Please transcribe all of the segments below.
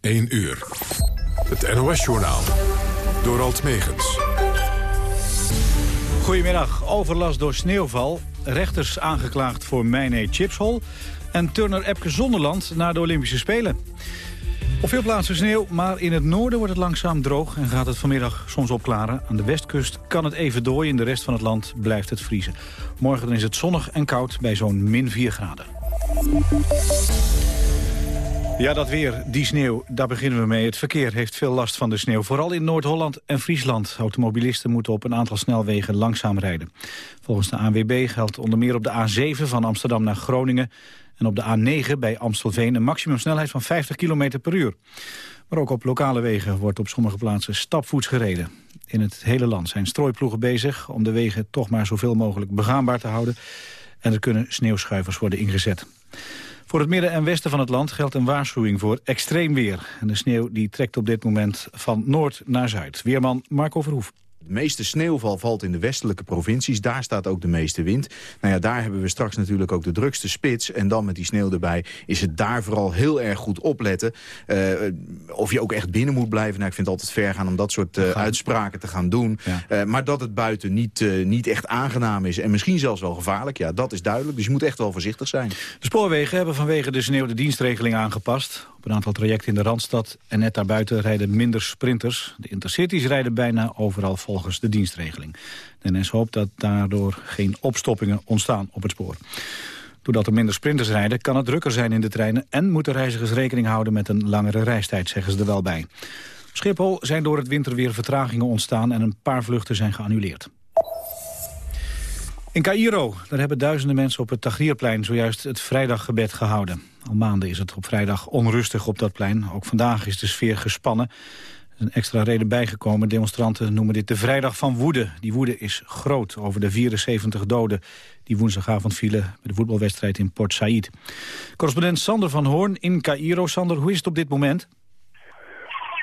1 uur. Het NOS-journaal. Door Alt Megens. Goedemiddag. Overlast door sneeuwval. Rechters aangeklaagd voor Mijne Chipshol. En Turner Epke Zonderland naar de Olympische Spelen. Op veel plaatsen sneeuw, maar in het noorden wordt het langzaam droog... en gaat het vanmiddag soms opklaren. Aan de westkust kan het even dooien, in de rest van het land blijft het vriezen. Morgen is het zonnig en koud bij zo'n min 4 graden. Ja, dat weer, die sneeuw, daar beginnen we mee. Het verkeer heeft veel last van de sneeuw, vooral in Noord-Holland en Friesland. Automobilisten moeten op een aantal snelwegen langzaam rijden. Volgens de ANWB geldt onder meer op de A7 van Amsterdam naar Groningen... en op de A9 bij Amstelveen een maximumsnelheid van 50 km per uur. Maar ook op lokale wegen wordt op sommige plaatsen stapvoets gereden. In het hele land zijn strooiploegen bezig om de wegen toch maar zoveel mogelijk begaanbaar te houden. En er kunnen sneeuwschuivers worden ingezet. Voor het midden en westen van het land geldt een waarschuwing voor extreem weer. En de sneeuw die trekt op dit moment van noord naar zuid. Weerman Marco Verhoef. Meeste sneeuwval valt in de westelijke provincies. Daar staat ook de meeste wind. Nou ja, daar hebben we straks natuurlijk ook de drukste spits. En dan met die sneeuw erbij is het daar vooral heel erg goed opletten. Uh, of je ook echt binnen moet blijven. Nou, ik vind het altijd ver gaan om dat soort uh, uitspraken te gaan doen. Ja. Uh, maar dat het buiten niet, niet echt aangenaam is. En misschien zelfs wel gevaarlijk. Ja, dat is duidelijk. Dus je moet echt wel voorzichtig zijn. De spoorwegen hebben vanwege de sneeuw de dienstregeling aangepast. Op een aantal trajecten in de Randstad en net daarbuiten rijden minder sprinters. De intercities rijden bijna overal volgens de dienstregeling. De NS hoopt dat daardoor geen opstoppingen ontstaan op het spoor. Doordat er minder sprinters rijden, kan het drukker zijn in de treinen... en moeten reizigers rekening houden met een langere reistijd, zeggen ze er wel bij. Op Schiphol zijn door het winterweer vertragingen ontstaan... en een paar vluchten zijn geannuleerd. In Cairo, daar hebben duizenden mensen op het Tahrirplein zojuist het vrijdaggebed gehouden. Al maanden is het op vrijdag onrustig op dat plein. Ook vandaag is de sfeer gespannen. Er is een extra reden bijgekomen. Demonstranten noemen dit de vrijdag van woede. Die woede is groot over de 74 doden die woensdagavond vielen bij de voetbalwedstrijd in Port Said. Correspondent Sander van Hoorn in Cairo. Sander, hoe is het op dit moment?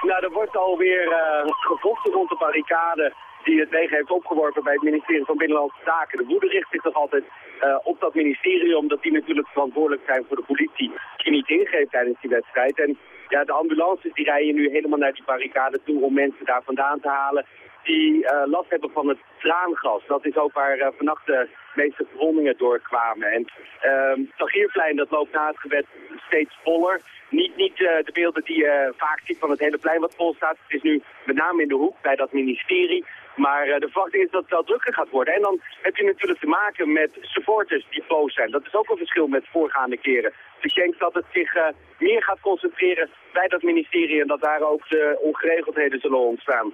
Nou, er wordt alweer uh, gevochten rond de barricade die het leger heeft opgeworpen bij het ministerie van Binnenlandse Zaken. De woede richt zich toch altijd uh, op dat ministerie, omdat die natuurlijk verantwoordelijk zijn voor de politie die niet ingreep tijdens die wedstrijd. En ja, de ambulances die rijden nu helemaal naar die barricade toe om mensen daar vandaan te halen die uh, last hebben van het traangas. Dat is ook waar uh, vannacht de meeste verwondingen doorkwamen. En uh, Tagierplein dat loopt na het gebed steeds voller. Niet, niet de beelden die je vaak ziet van het hele plein wat vol staat. Het is nu met name in de hoek bij dat ministerie. Maar uh, de verwachting is dat het wel drukker gaat worden. En dan heb je natuurlijk te maken met supporters die boos zijn. Dat is ook een verschil met voorgaande keren. Dus ik denk dat het zich uh, meer gaat concentreren bij dat ministerie... en dat daar ook de ongeregeldheden zullen ontstaan.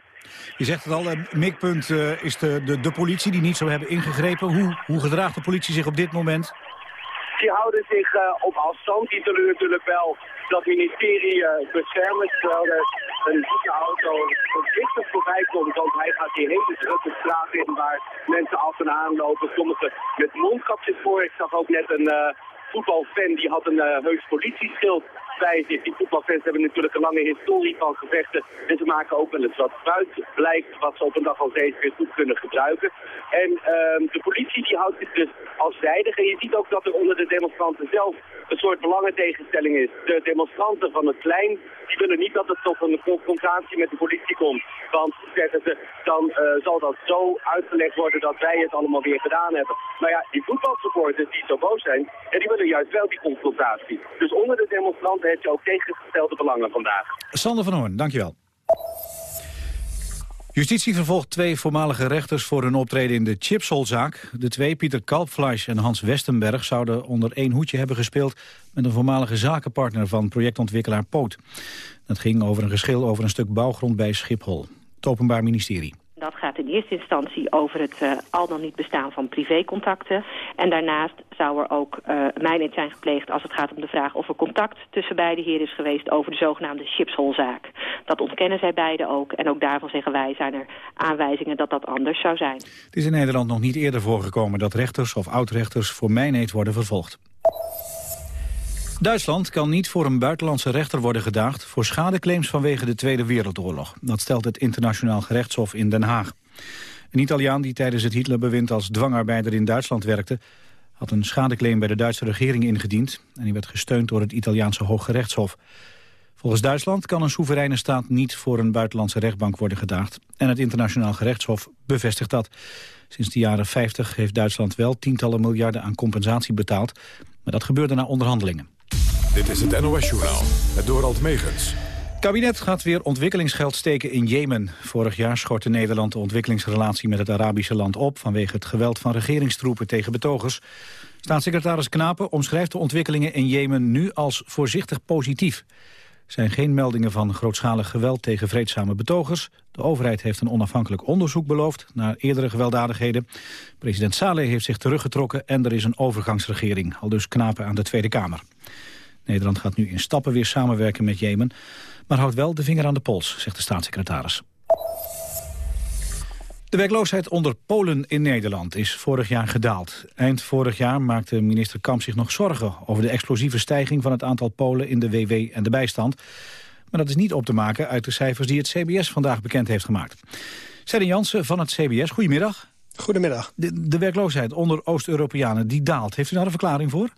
Je zegt het al, een mikpunt is de, de, politie die niet zo hebben ingegrepen. Hoe, hoe gedraagt de politie zich op dit moment? Die houden zich uh, op afstand. Die zullen natuurlijk wel dat ministerie uh, beschermen. Terwijl er een dikke auto voorzichtig voorbij komt. Want hij gaat die hele drukke straat in waar mensen af en aan lopen. Sommigen met mondkapjes voor. Ik zag ook net een uh, voetbalfan die had een heus politieschild zich. Die voetbalfans hebben natuurlijk een lange historie van gevechten. En ze maken ook wel eens wat buiten blijkt wat ze op een dag als deze weer goed kunnen gebruiken. En uh, de politie die houdt zich dus als zijdig. En je ziet ook dat er onder de demonstranten zelf een soort belangentegenstelling is. De demonstranten van het plein, die willen niet dat het tot een confrontatie met de politie komt. Want, zeggen ze, dan uh, zal dat zo uitgelegd worden dat wij het allemaal weer gedaan hebben. Maar ja, die voetbalsupporters die zo boos zijn, en die willen juist wel die confrontatie. Dus onder de demonstranten heeft je ook tegengestelde belangen vandaag. Sander van Hoorn, dankjewel. Justitie vervolgt twee voormalige rechters voor hun optreden in de Chipsolzaak. De twee, Pieter Kalpfleisch en Hans Westenberg, zouden onder één hoedje hebben gespeeld met een voormalige zakenpartner van projectontwikkelaar Poot. Dat ging over een geschil over een stuk bouwgrond bij Schiphol. Het Openbaar Ministerie. Dat gaat in eerste instantie over het uh, al dan niet bestaan van privécontacten. En daarnaast zou er ook uh, mijnheid zijn gepleegd als het gaat om de vraag of er contact tussen beide heren is geweest over de zogenaamde chipsholzaak. Dat ontkennen zij beide ook. En ook daarvan zeggen wij zijn er aanwijzingen dat dat anders zou zijn. Het is in Nederland nog niet eerder voorgekomen dat rechters of oudrechters voor mijnheid worden vervolgd. Duitsland kan niet voor een buitenlandse rechter worden gedaagd... voor schadeclaims vanwege de Tweede Wereldoorlog. Dat stelt het internationaal gerechtshof in Den Haag. Een Italiaan die tijdens het Hitlerbewind als dwangarbeider in Duitsland werkte... had een schadeclaim bij de Duitse regering ingediend... en die werd gesteund door het Italiaanse Hooggerechtshof. Volgens Duitsland kan een soevereine staat niet voor een buitenlandse rechtbank worden gedaagd. En het internationaal gerechtshof bevestigt dat. Sinds de jaren 50 heeft Duitsland wel tientallen miljarden aan compensatie betaald. Maar dat gebeurde na onderhandelingen. Dit is het NOS-journaal, het Dorald Megens. Het kabinet gaat weer ontwikkelingsgeld steken in Jemen. Vorig jaar schortte Nederland de ontwikkelingsrelatie met het Arabische land op... vanwege het geweld van regeringstroepen tegen betogers. Staatssecretaris Knapen omschrijft de ontwikkelingen in Jemen nu als voorzichtig positief. Er zijn geen meldingen van grootschalig geweld tegen vreedzame betogers. De overheid heeft een onafhankelijk onderzoek beloofd naar eerdere gewelddadigheden. President Saleh heeft zich teruggetrokken en er is een overgangsregering, al dus knapen aan de Tweede Kamer. Nederland gaat nu in stappen weer samenwerken met Jemen, maar houdt wel de vinger aan de pols, zegt de staatssecretaris. De werkloosheid onder Polen in Nederland is vorig jaar gedaald. Eind vorig jaar maakte minister Kamp zich nog zorgen... over de explosieve stijging van het aantal Polen in de WW en de bijstand. Maar dat is niet op te maken uit de cijfers die het CBS vandaag bekend heeft gemaakt. Serre Jansen van het CBS, goedemiddag. Goedemiddag. De, de werkloosheid onder Oost-Europeanen die daalt. Heeft u daar een verklaring voor?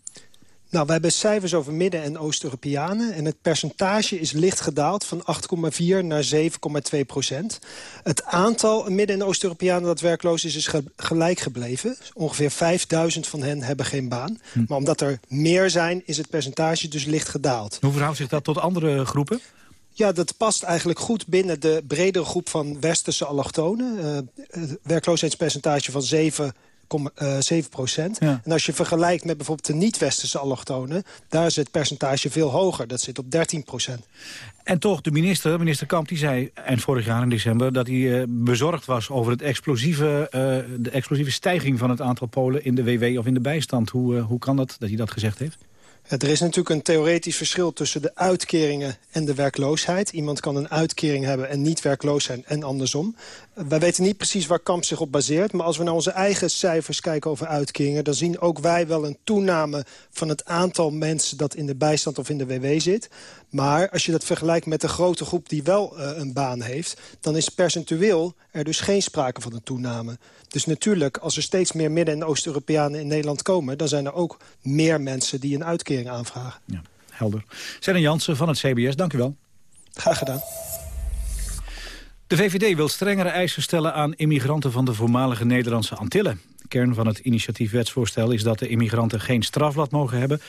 Nou, we hebben cijfers over Midden- en Oost-Europeanen. En het percentage is licht gedaald van 8,4 naar 7,2 procent. Het aantal Midden- en Oost-Europeanen dat werkloos is, is gelijk gebleven. Ongeveer 5000 van hen hebben geen baan. Hm. Maar omdat er meer zijn, is het percentage dus licht gedaald. Hoe verhoudt zich dat tot andere groepen? Ja, dat past eigenlijk goed binnen de bredere groep van westerse allochtonen. Uh, het werkloosheidspercentage van 7 7 eh, procent. En als je vergelijkt met bijvoorbeeld de niet-westerse allochtonen... daar is het percentage veel hoger. Dat zit op 13 procent. En toch, de minister, minister Kamp, die zei eind vorig jaar in december... dat hij uh, bezorgd was over het explosieve, uh, de explosieve stijging van het aantal Polen... in de WW of in de bijstand. Hoe, hoe kan dat, dat hij dat gezegd heeft? Er is natuurlijk een theoretisch verschil tussen de uitkeringen en de werkloosheid. Iemand kan een uitkering hebben en niet werkloos zijn en andersom. Wij weten niet precies waar Kamp zich op baseert... maar als we naar onze eigen cijfers kijken over uitkeringen... dan zien ook wij wel een toename van het aantal mensen... dat in de bijstand of in de WW zit. Maar als je dat vergelijkt met de grote groep die wel uh, een baan heeft... dan is percentueel er dus geen sprake van een toename. Dus natuurlijk, als er steeds meer Midden- en Oost-Europeanen in Nederland komen... dan zijn er ook meer mensen die een uitkering aanvragen. Ja, helder. Senna Jansen van het CBS, dank u wel. Graag gedaan. De VVD wil strengere eisen stellen aan immigranten van de voormalige Nederlandse Antillen. Kern van het initiatiefwetsvoorstel is dat de immigranten geen strafblad mogen hebben...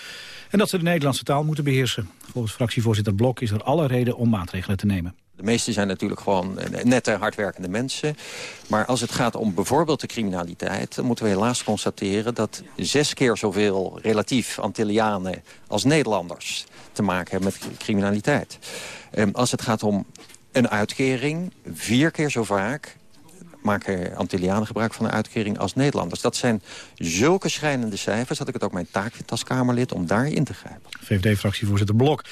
en dat ze de Nederlandse taal moeten beheersen. Volgens fractievoorzitter Blok is er alle reden om maatregelen te nemen. De meeste zijn natuurlijk gewoon nette, hardwerkende mensen. Maar als het gaat om bijvoorbeeld de criminaliteit... dan moeten we helaas constateren dat zes keer zoveel relatief Antillianen... als Nederlanders te maken hebben met criminaliteit. Ehm, als het gaat om een uitkering, vier keer zo vaak maken Antillianen gebruik van een uitkering als Nederlanders. Dat zijn zulke schrijnende cijfers dat ik het ook mijn taak vind als Kamerlid om daarin te grijpen. VVD-fractievoorzitter Blok.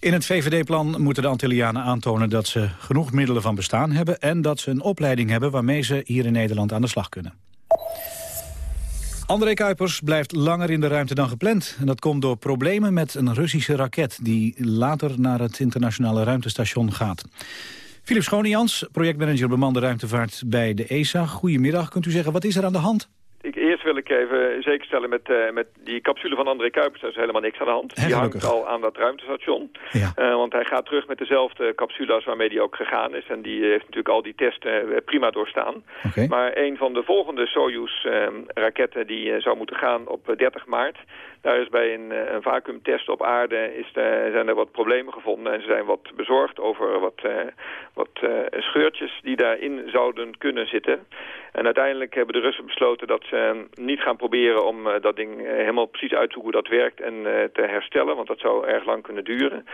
In het VVD-plan moeten de Antillianen aantonen dat ze genoeg middelen van bestaan hebben... en dat ze een opleiding hebben waarmee ze hier in Nederland aan de slag kunnen. André Kuipers blijft langer in de ruimte dan gepland. En dat komt door problemen met een Russische raket... die later naar het internationale ruimtestation gaat. Philip Schonians, projectmanager bemande ruimtevaart bij de ESA. Goedemiddag, kunt u zeggen, wat is er aan de hand? Wil ik even zekerstellen met, uh, met die capsule van André Kuipers. Er is helemaal niks aan de hand. die hangt al aan dat ruimtestation. Ja. Uh, want hij gaat terug met dezelfde capsule als waarmee hij ook gegaan is. En die heeft natuurlijk al die testen uh, prima doorstaan. Okay. Maar een van de volgende Soyuz-raketten die zou moeten gaan op 30 maart... Daar is bij een, een vacuümtest op aarde is zijn er wat problemen gevonden. En ze zijn wat bezorgd over wat, wat scheurtjes die daarin zouden kunnen zitten. En uiteindelijk hebben de Russen besloten dat ze Ehm, niet gaan proberen om eh, dat ding eh, helemaal precies uit te hoe dat werkt en eh, te herstellen. Want dat zou erg lang kunnen duren.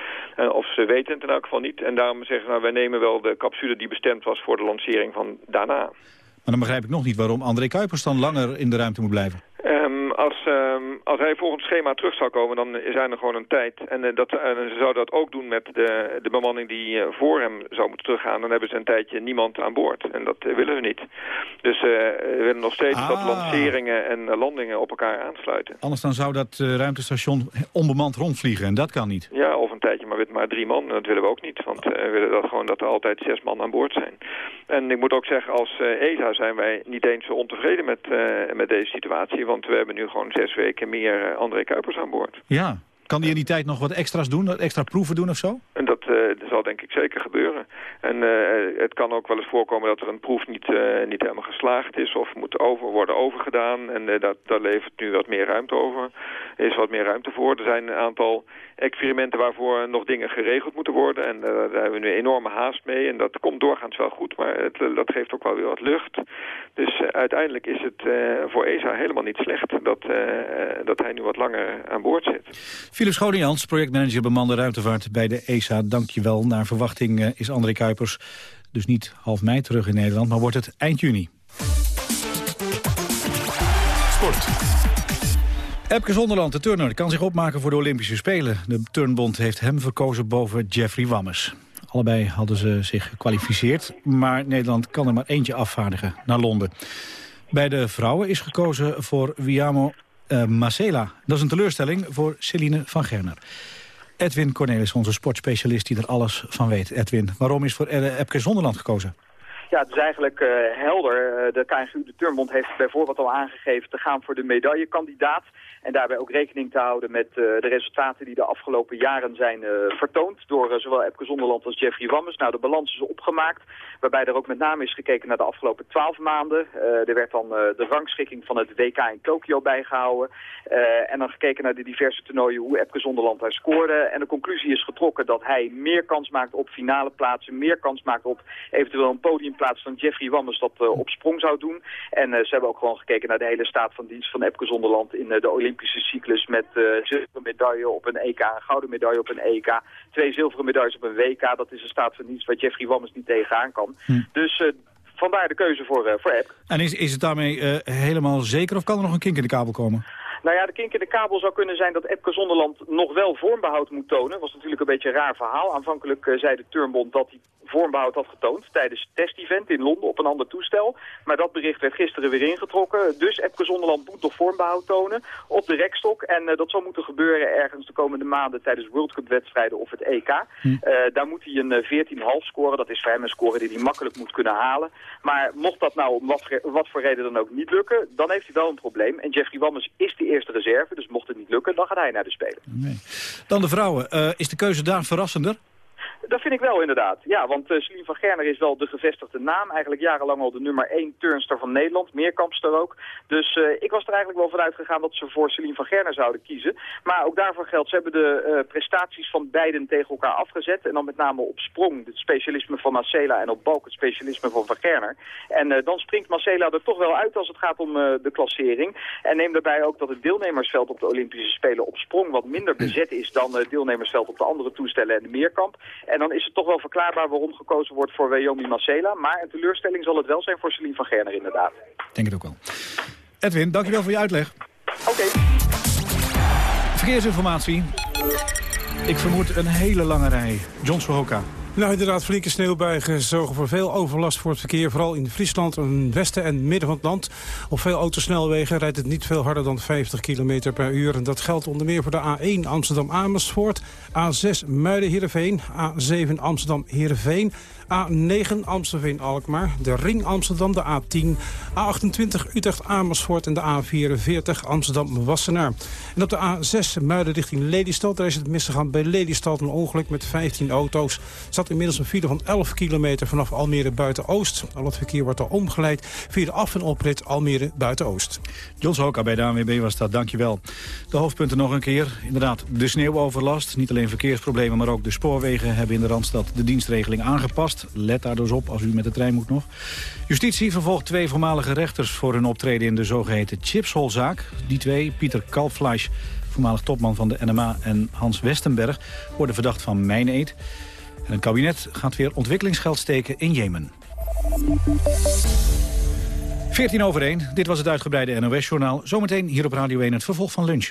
of ze weten het in elk geval niet. En daarom zeggen ze, nou, wij nemen wel de capsule die bestemd was voor de lancering van daarna. Maar dan begrijp ik nog niet waarom André Kuipers dan langer in de ruimte moet blijven. Als, um, als hij volgens het schema terug zou komen, dan zijn er gewoon een tijd. En uh, dat, ze zouden dat ook doen met de, de bemanning die uh, voor hem zou moeten teruggaan. Dan hebben ze een tijdje niemand aan boord. En dat willen we niet. Dus we willen nog steeds ah. dat lanceringen en landingen op elkaar aansluiten. Anders dan zou dat ruimtestation onbemand rondvliegen en dat kan niet. Ja, of een tijdje maar met maar drie man. Dat willen we ook niet, want we willen dat gewoon dat er altijd zes man aan boord zijn. En ik moet ook zeggen, als ESA zijn wij niet eens zo ontevreden met, met deze situatie want we hebben nu gewoon zes weken meer uh, André Kuipers aan boord. Ja, Kan die in die tijd nog wat extra's doen, extra proeven doen of zo? En dat, uh, zal denk ik zeker gebeuren. En uh, het kan ook wel eens voorkomen dat er een proef niet, uh, niet helemaal geslaagd is of moet over, worden overgedaan. En dat, daar levert nu wat meer ruimte over. Er is wat meer ruimte voor. Er zijn een aantal experimenten waarvoor nog dingen geregeld moeten worden. En daar hebben we nu enorme haast mee. En dat komt doorgaans wel goed, maar het, dat geeft ook wel weer wat lucht. Dus uiteindelijk is het voor ESA helemaal niet slecht dat, dat hij nu wat langer aan boord zit. Philip Schonians, projectmanager bemande ruimtevaart bij de ESA. Dank je wel. Naar verwachting eh, is André Kuipers dus niet half mei terug in Nederland, maar wordt het eind juni. Sport. Epke Zonderland, de turner, kan zich opmaken voor de Olympische Spelen. De turnbond heeft hem verkozen boven Jeffrey Wammes. Allebei hadden ze zich gekwalificeerd, maar Nederland kan er maar eentje afvaardigen naar Londen. Bij de vrouwen is gekozen voor Wiamo uh, Marcela. Dat is een teleurstelling voor Celine van Gerner. Edwin Cornelis, onze sportspecialist die er alles van weet. Edwin, waarom is voor Epke Zonderland gekozen? Ja, het is eigenlijk uh, helder. De KNGU, de Turnbond, heeft bijvoorbeeld al aangegeven te gaan voor de medaillekandidaat. En daarbij ook rekening te houden met uh, de resultaten die de afgelopen jaren zijn vertoond. Door zowel Epke Zonderland als Jeffrey Wammes. Nou, de balans is opgemaakt. Waarbij er ook met name is gekeken naar de afgelopen twaalf maanden. er werd dan de rangschikking van het WK in Tokio bijgehouden. en dan gekeken naar de diverse toernooien hoe Epke Zonderland daar scoorde. En de conclusie is getrokken dat hij meer kans maakt op finale plaatsen. Meer kans maakt op eventueel een podium plaats van Jeffrey Wammes dat op sprong zou doen. En ze hebben ook gewoon gekeken naar de hele staat van dienst van Epke Zonderland in de Olympische cyclus met zilveren medaille op een EK, een gouden medaille op een EK, twee zilveren medailles op een WK. Dat is een staat van dienst waar Jeffrey Wammes niet tegenaan kan. Hm. Dus vandaar de keuze voor, voor Epke. En is, is het daarmee helemaal zeker of kan er nog een kink in de kabel komen? Nou ja, de kink in de kabel zou kunnen zijn dat Epke Zonderland nog wel vormbehoud moet tonen. Dat was natuurlijk een beetje een raar verhaal. Aanvankelijk uh, zei de Turnbond dat hij vormbehoud had getoond tijdens het test-event in Londen op een ander toestel. Maar dat bericht werd gisteren weer ingetrokken. Dus Epke Zonderland moet nog vormbehoud tonen op de rekstok. En uh, dat zal moeten gebeuren ergens de komende maanden tijdens World Cup wedstrijden of het EK. Hm. Uh, daar moet hij een 14,5 scoren. Dat is voor hem een score die hij makkelijk moet kunnen halen. Maar mocht dat nou om wat, wat voor reden dan ook niet lukken, dan heeft hij wel een probleem. En Jeffrey Wammes is de eerste reserve. Dus mocht het niet lukken, dan gaat hij naar de Spelen. Nee. Dan de vrouwen. Uh, is de keuze daar verrassender? Dat vind ik wel inderdaad. Ja, want uh, Celine van Gerner is wel de gevestigde naam. Eigenlijk jarenlang al de nummer 1 turnster van Nederland. Meerkampster ook. Dus uh, ik was er eigenlijk wel vanuit gegaan dat ze voor Celine van Gerner zouden kiezen. Maar ook daarvoor geldt, ze hebben de uh, prestaties van beiden tegen elkaar afgezet. En dan met name op sprong het specialisme van Marcela en op balk het specialisme van Van Gerner. En dan springt Marcela er toch wel uit als het gaat om de klassering. En neem daarbij ook dat het deelnemersveld op de Olympische Spelen op sprong wat minder bezet is dan het deelnemersveld op de andere toestellen en de meerkamp. En dan is het toch wel verklaarbaar waarom gekozen wordt voor Wyoming Marcela. Maar een teleurstelling zal het wel zijn voor Celine van Gerner inderdaad. Denk het ook wel. Edwin, dankjewel voor je uitleg. Oké. Verkeersinformatie. Ik vermoed een hele lange rij. John Sohoka. Nou, inderdaad, flinke sneeuwbuigen zorgen voor veel overlast voor het verkeer. Vooral in Friesland, in westen en midden van het land. Op veel autosnelwegen rijdt het niet veel harder dan 50 km per uur. En dat geldt onder meer voor de A1 Amsterdam-Amersfoort... A6 Muiden-Heerenveen, A7 Amsterdam-Heerenveen... A9 Amstelveen-Alkmaar, de Ring Amsterdam, de A10, A28 Utrecht-Amersfoort en de A44 Amsterdam-Wassenaar. En op de A6 Muiden richting Lelystad, daar is het misgegaan bij Lelystad een ongeluk met 15 auto's. Zat inmiddels een file van 11 kilometer vanaf Almere Buiten-Oost. Al het verkeer wordt er omgeleid via de af- en oprit Almere Buiten-Oost. John Hoka bij de ANWB was dat, dankjewel. De hoofdpunten nog een keer. Inderdaad, de sneeuwoverlast. Niet alleen verkeersproblemen, maar ook de spoorwegen hebben in de Randstad de dienstregeling aangepast. Let daar dus op als u met de trein moet nog. Justitie vervolgt twee voormalige rechters voor hun optreden in de zogeheten Chipsholzaak. Die twee, Pieter Kalfleisch, voormalig topman van de NMA... en Hans Westenberg, worden verdacht van mijneed. En het kabinet gaat weer ontwikkelingsgeld steken in Jemen. 14 over 1, dit was het uitgebreide NOS-journaal. Zometeen hier op Radio 1 het vervolg van lunch.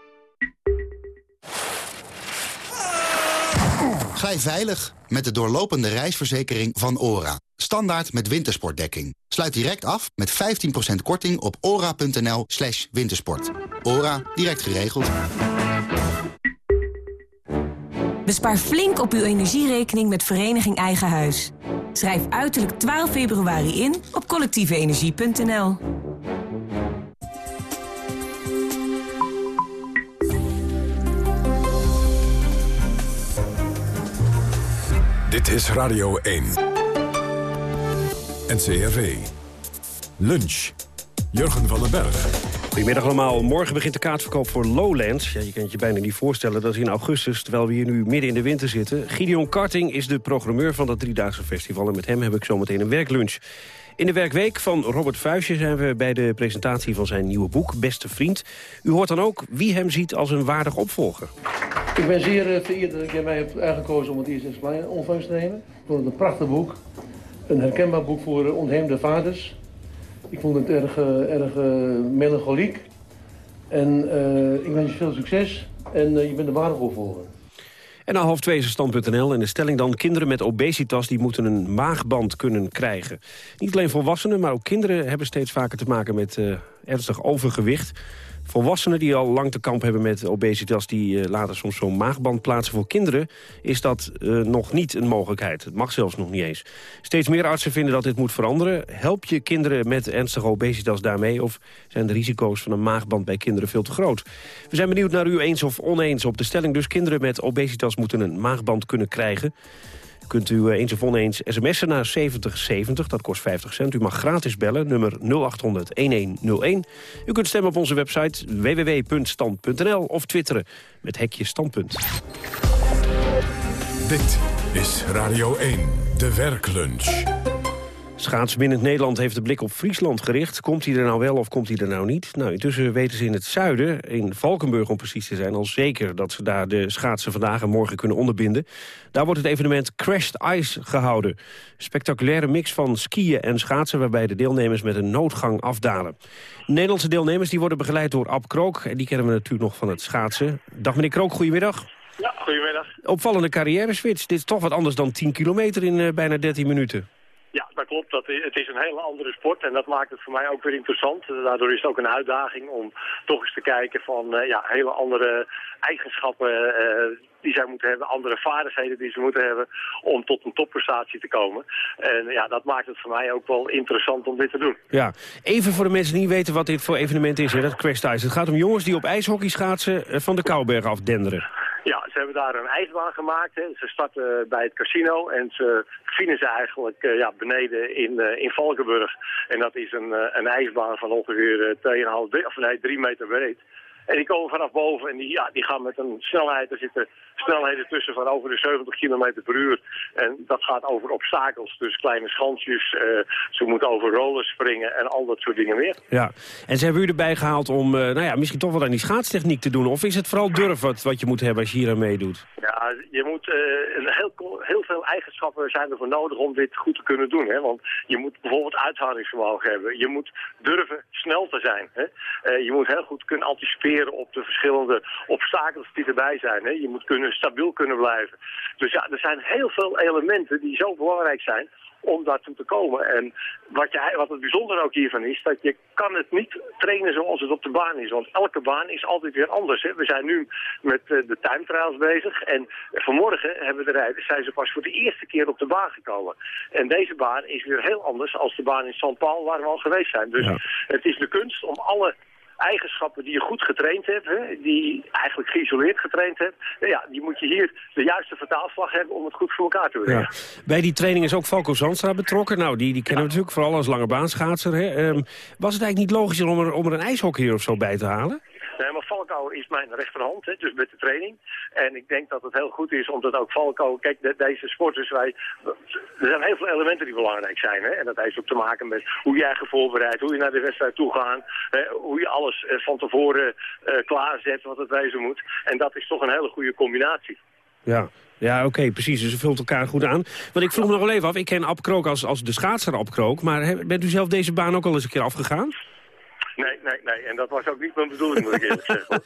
Glij veilig met de doorlopende reisverzekering van ORA. Standaard met wintersportdekking. Sluit direct af met 15% korting op ora.nl slash wintersport. ORA, direct geregeld. Bespaar flink op uw energierekening met Vereniging Eigen Huis. Schrijf uiterlijk 12 februari in op collectieveenergie.nl. Dit is Radio 1. NCRV. Lunch. Jurgen van den Berg. Goedemiddag allemaal. Morgen begint de kaartverkoop voor Lowlands. Ja, je kunt je bijna niet voorstellen, dat is in augustus... terwijl we hier nu midden in de winter zitten. Gideon Karting is de programmeur van dat driedaagse festival... en met hem heb ik zometeen een werklunch. In de werkweek van Robert Vuijsje zijn we bij de presentatie van zijn nieuwe boek... Beste Vriend. U hoort dan ook wie hem ziet als een waardig opvolger. Ik ben zeer uh, vereerd dat ik mij heb uitgekozen om het eerst in ontvangst te nemen. Ik vond het een prachtig boek. Een herkenbaar boek voor uh, ontheemde vaders. Ik vond het erg, uh, erg melancholiek. En ik wens je veel succes. En je bent een waardig opvolger. En na half twee is stand.nl en de stelling dan... kinderen met obesitas die moeten een maagband kunnen krijgen. Niet alleen volwassenen, maar ook kinderen hebben steeds vaker te maken met uh, ernstig overgewicht. Volwassenen die al lang te kamp hebben met obesitas... die uh, laten soms zo'n maagband plaatsen. Voor kinderen is dat uh, nog niet een mogelijkheid. Het mag zelfs nog niet eens. Steeds meer artsen vinden dat dit moet veranderen. Help je kinderen met ernstige obesitas daarmee... of zijn de risico's van een maagband bij kinderen veel te groot? We zijn benieuwd naar u eens of oneens op de stelling. Dus kinderen met obesitas moeten een maagband kunnen krijgen kunt u eh, eens of oneens sms'en naar 7070, dat kost 50 cent. U mag gratis bellen, nummer 0800-1101. U kunt stemmen op onze website www.stand.nl of twitteren met hekje standpunt. Dit is Radio 1, de werklunch. Schaatsminnend Nederland heeft de blik op Friesland gericht. Komt hij er nou wel of komt hij er nou niet? Nou, intussen weten ze in het zuiden, in Valkenburg om precies te zijn... al zeker dat ze daar de schaatsen vandaag en morgen kunnen onderbinden. Daar wordt het evenement Crashed Ice gehouden. Spectaculaire mix van skiën en schaatsen... waarbij de deelnemers met een noodgang afdalen. Nederlandse deelnemers die worden begeleid door Ab Krook... en die kennen we natuurlijk nog van het schaatsen. Dag meneer Krook, goedemiddag. Ja, goedemiddag. Opvallende carrière switch. Dit is toch wat anders dan 10 kilometer in uh, bijna 13 minuten. Ja, dat klopt. Dat, het is een hele andere sport en dat maakt het voor mij ook weer interessant. Daardoor is het ook een uitdaging om toch eens te kijken van uh, ja, hele andere eigenschappen uh, die zij moeten hebben, andere vaardigheden die ze moeten hebben om tot een topprestatie te komen. En ja, dat maakt het voor mij ook wel interessant om dit te doen. Ja, even voor de mensen die niet weten wat dit voor evenement is, hè, dat Ice. Het gaat om jongens die op ijshockey schaatsen eh, van de Kouberg afdenderen. Ja, ze hebben daar een ijsbaan gemaakt. Hè. Ze starten bij het casino en ze ze eigenlijk uh, ja, beneden in, uh, in Valkenburg. En dat is een, uh, een ijsbaan van ongeveer 2,5, of nee, 3 meter breed. En die komen vanaf boven en die, ja, die gaan met een snelheid, er zitten snelheden tussen van over de 70 km per uur. En dat gaat over obstakels, dus kleine schansjes. Uh, ze moeten over rollers springen en al dat soort dingen meer. Ja, en ze hebben u erbij gehaald om uh, nou ja, misschien toch wel aan die schaatstechniek te doen. Of is het vooral durf wat, wat je moet hebben als je hier aan meedoet? Ja, je moet, uh, heel, heel veel eigenschappen zijn ervoor nodig om dit goed te kunnen doen. Hè? Want je moet bijvoorbeeld uithoudingsvermogen hebben. Je moet durven snel te zijn. Hè? je moet heel goed kunnen anticiperen op de verschillende obstakels die erbij zijn. Hè? Je moet kunnen stabiel kunnen blijven. Dus ja, er zijn heel veel elementen die zo belangrijk zijn om daartoe te komen. En wat, je, wat het bijzondere ook hiervan is, dat je kan het niet trainen zoals het op de baan is. Want elke baan is altijd weer anders. Hè. We zijn nu met uh, de time trials bezig. En vanmorgen hebben de rijders, zijn ze pas voor de eerste keer op de baan gekomen. En deze baan is weer heel anders als de baan in St. Paul waar we al geweest zijn. Dus het is de kunst om alle eigenschappen die je goed getraind hebt, hè, die eigenlijk geïsoleerd getraind hebt, ja, die moet je hier de juiste vertaalslag hebben om het goed voor elkaar te brengen. Ja. Bij die training is ook Falco Zandstra betrokken. Nou, die, die kennen we natuurlijk vooral als langebaanschaatser. Hè. Um, was het eigenlijk niet logischer om er, om er een ijshockeyer of zo bij te halen? Nee, maar Valko is mijn rechterhand, hè, dus met de training. En ik denk dat het heel goed is, omdat ook Valko... Kijk, deze sporters, wij, er zijn heel veel elementen die belangrijk zijn. Hè? En dat heeft ook te maken met hoe jij je voorbereidt, hoe je naar de wedstrijd toe gaat... Hè, hoe je alles eh, van tevoren uh, klaarzet wat het wezen moet. En dat is toch een hele goede combinatie. Ja, ja, oké, precies. Dus ze vult elkaar goed aan. Want ik vroeg me nog wel even af. Ik ken Ab Krook als, als de schaatser Ab Krook. Maar bent u zelf deze baan ook al eens een keer afgegaan? Nee, nee, nee. En dat was ook niet mijn bedoeling, moet ik eerlijk zeggen.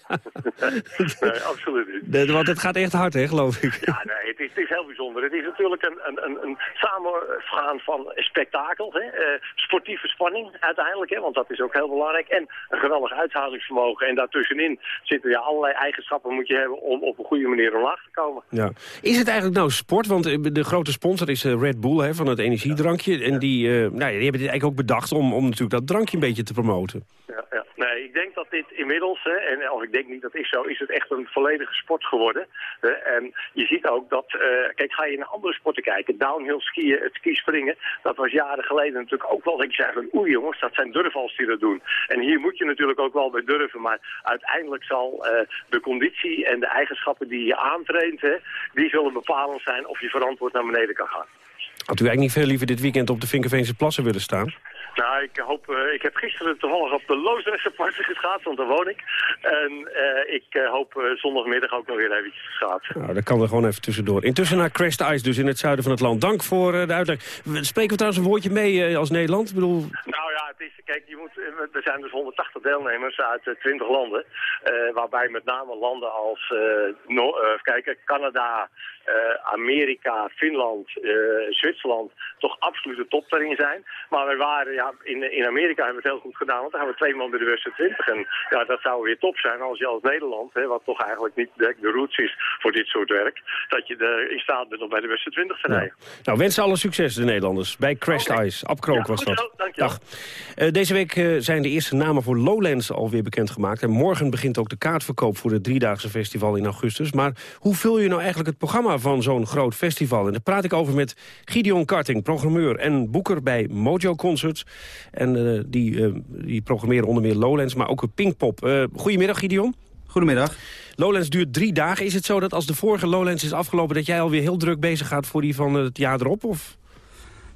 nee, absoluut niet. Want het gaat echt hard, hè, geloof ik. Ja, nee, het is, het is heel bijzonder. Het is natuurlijk een, een, een, een samengaan van spektakel. Hè? Uh, sportieve spanning uiteindelijk, hè? want dat is ook heel belangrijk. En een geweldig uithoudingsvermogen. En daartussenin zitten ja, allerlei eigenschappen moet je hebben om op een goede manier omlaag te komen. Ja. Is het eigenlijk nou sport? Want eh, de grote sponsor is eh, Red Bull hè, van het energiedrankje. En die, uh, nou ja, die hebben dit eigenlijk ook bedacht om, om natuurlijk dat drankje een beetje te promoten. Ja. Nee, ik denk dat dit inmiddels, hè, en of ik denk niet dat is zo, is het echt een volledige sport geworden. Hè, en je ziet ook dat, uh, kijk, ga je naar andere sporten kijken, downhill skiën, het skispringen, dat was jaren geleden natuurlijk ook wel, je zei van, oei jongens, dat zijn durfals die dat doen. En hier moet je natuurlijk ook wel bij durven, maar uiteindelijk zal uh, de conditie en de eigenschappen die je aantraint, hè, die zullen bepalend zijn of je verantwoord naar beneden kan gaan. Had u eigenlijk niet veel liever dit weekend op de Vinkerveense plassen willen staan? Nou, ik hoop, uh, ik heb gisteren toevallig op de Loosdrechtse geschaatst, want daar woon ik. En uh, ik uh, hoop zondagmiddag ook nog weer eventjes te schaatsen. Nou, dat kan er gewoon even tussendoor. Intussen naar Crest Ice, dus in het zuiden van het land. Dank voor de uitleg. Spreken we trouwens een woordje mee als Nederland? Ik bedoel... Nou ja, het is, kijk, je moet, er zijn dus 180 deelnemers uit 20 landen. waarbij met name landen als no, kijk, Canada, Amerika, Finland, Zwitserland toch absoluut de top daarin zijn. Maar we waren, ja, in, in Amerika hebben we het heel goed gedaan, want dan hebben we twee man bij de beste 20. En ja, dat zou weer top zijn als je als Nederland, hè, wat toch eigenlijk niet de, de roots is voor dit soort werk, dat je de, in staat bent om bij de beste 20 te rijden. Nou, wensen alle succes de Nederlanders. Bij okay. Ice. Abkrook was dat. Dag. Uh, deze week uh, zijn de eerste namen voor Lowlands alweer bekendgemaakt. En morgen begint ook de kaartverkoop voor het driedaagse festival in augustus. Maar hoe vul je nou eigenlijk het programma van zo'n groot festival? En daar praat ik over met Gideon Karting, programmeur en boeker bij Mojo Concerts. En uh, die, uh, die programmeren onder meer Lowlands, maar ook Pinkpop. Uh, goedemiddag, Gideon. Goedemiddag. Lowlands duurt drie dagen. Is het zo dat als de vorige Lowlands is afgelopen... dat jij alweer heel druk bezig gaat voor die van het jaar erop? Of?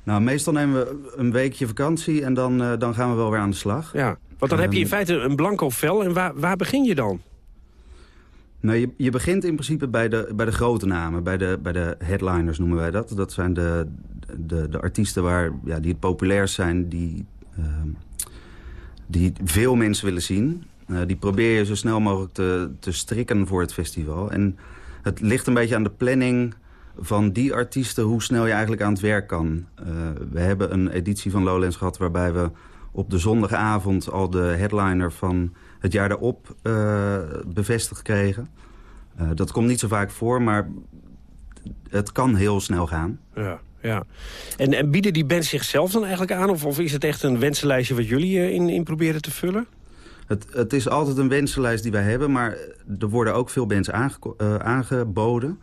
Nou, meestal nemen we een weekje vakantie en dan, dan gaan we wel weer aan de slag. Ja, want dan heb je in feite een blanco vel. En waar, waar begin je dan? Nou, je, begint in principe bij de, bij de grote namen, bij de, bij de headliners noemen wij dat. Dat zijn de, de, de artiesten waar, ja, die het populair zijn, die, uh, die veel mensen willen zien. Uh, die probeer je zo snel mogelijk te, te strikken voor het festival. En het ligt een beetje aan de planning van die artiesten hoe snel je eigenlijk aan het werk kan. Uh, we hebben een editie van Lowlands gehad waarbij we op de zondagavond al de headliner van het jaar daarop uh, bevestigd kregen. Uh, dat komt niet zo vaak voor, maar het kan heel snel gaan. Ja, ja. En, en bieden die bands zichzelf dan eigenlijk aan? Of, of is het echt een wensenlijstje wat jullie in, in proberen te vullen? Het, het is altijd een wensenlijst die wij hebben, maar er worden ook veel bands aange, uh, aangeboden.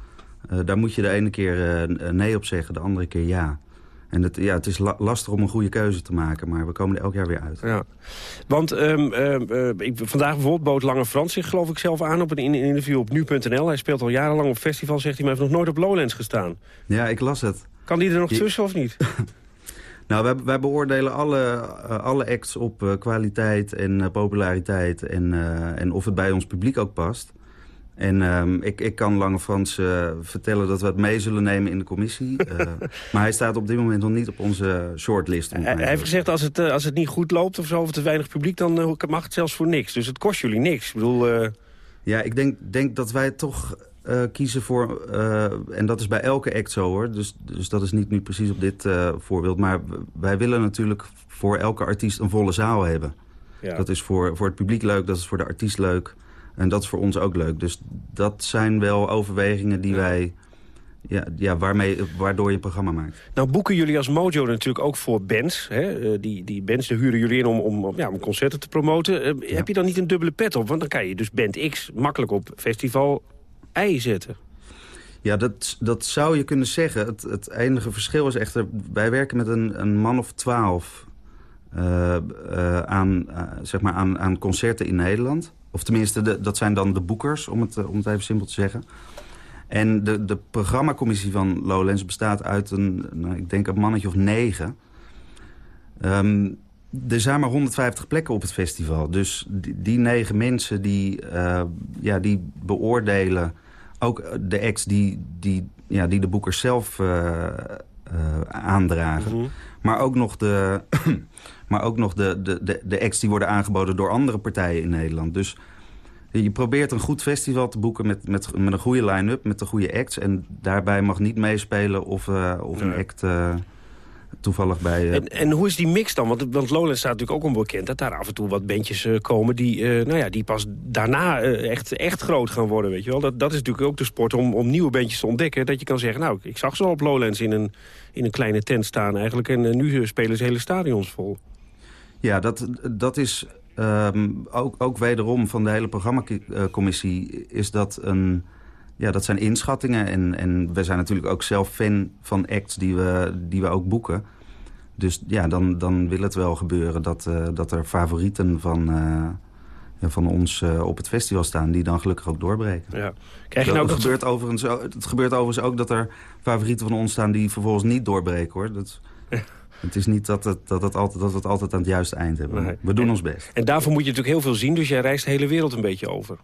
Uh, daar moet je de ene keer uh, nee op zeggen, de andere keer ja. En het, ja, het is la lastig om een goede keuze te maken, maar we komen er elk jaar weer uit. Ja. Want um, uh, ik, vandaag bijvoorbeeld bood Lange Frans zich geloof ik zelf aan op een interview op nu.nl. Hij speelt al jarenlang op festivals, zegt hij, maar heeft nog nooit op Lowlands gestaan. Ja, ik las het. Kan die er nog tussen of niet? nou, wij, wij, beoordelen alle, uh, alle acts op uh, kwaliteit en uh, populariteit en, en of het bij ons publiek ook past. En um, ik, ik kan Lange Frans uh, vertellen dat we het mee zullen nemen in de commissie. Uh, maar hij staat op dit moment nog niet op onze shortlist. Hij, hij heeft gezegd als het, uh, als het niet goed loopt of zo, of te weinig publiek... dan mag het zelfs voor niks. Dus het kost jullie niks. Ik bedoel... Ja, ik denk, denk dat wij toch kiezen voor... en dat is bij elke act zo hoor. Dus, dus dat is niet nu precies op dit voorbeeld. Maar wij willen natuurlijk voor elke artiest een volle zaal hebben. Ja. Dat is voor, voor het publiek leuk, dat is voor de artiest leuk... En dat is voor ons ook leuk. Dus dat zijn wel overwegingen die wij... Ja, ja, waarmee, waardoor je een programma maakt. Nou boeken jullie als Mojo natuurlijk ook voor bands. Hè? Die, die bands die huren jullie in om, om, ja, om concerten te promoten. Ja. Heb je dan niet een dubbele pet op? Want dan kan je dus band X makkelijk op festival Y zetten. Ja, dat, dat zou je kunnen zeggen. Het, het enige verschil is echter... wij werken met een, een man of twaalf uh, uh, aan, zeg maar aan, aan concerten in Nederland. Of tenminste, de, dat zijn dan de boekers, om het, om het even simpel te zeggen. En de, de programmacommissie van Lowlands bestaat uit een, nou, ik denk een mannetje of negen. Um, er zijn maar 150 plekken op het festival. Dus die, die negen mensen die, uh, ja, die beoordelen... ook de acts die, die, ja, die de boekers zelf uh, uh, aandragen. Mm -hmm. Maar ook nog de, maar ook nog de, de, de, de acts die worden aangeboden door andere partijen in Nederland. Dus je probeert een goed festival te boeken met, met, met een goede line-up, met de goede acts. En daarbij mag niet meespelen of, uh, of een act... Uh, toevallig bij... Uh... En, en, hoe is die mix dan? Want, want Lowlands staat natuurlijk ook onbekend... dat daar af en toe wat bandjes uh, komen die, uh, nou ja, die pas daarna echt, echt groot gaan worden. Weet je wel? Dat, dat is natuurlijk ook de sport om, om nieuwe bandjes te ontdekken. Dat je kan zeggen, nou, ik zag ze al op Lowlands in een, in een kleine tent staan eigenlijk... en nu spelen ze hele stadions vol. Ja, dat, dat is um, ook, ook wederom van de hele programmacommissie... is dat een ja, dat zijn inschattingen. En, en we zijn natuurlijk ook zelf fan van acts die we, die we ook boeken. Dus ja, dan, dan wil het wel gebeuren dat, uh, dat er favorieten van, uh, ja, van ons uh, op het festival staan... die dan gelukkig ook doorbreken. Ja. Krijg je nou dat, het, gebeurt overigens, het gebeurt overigens ook dat er favorieten van ons staan... die vervolgens niet doorbreken, hoor. Dat, Het is niet dat, het, dat, het altijd, dat we het altijd aan het juiste eind hebben. Nee. We doen ons best. En daarvoor moet je natuurlijk heel veel zien. Dus jij reist de hele wereld een beetje over.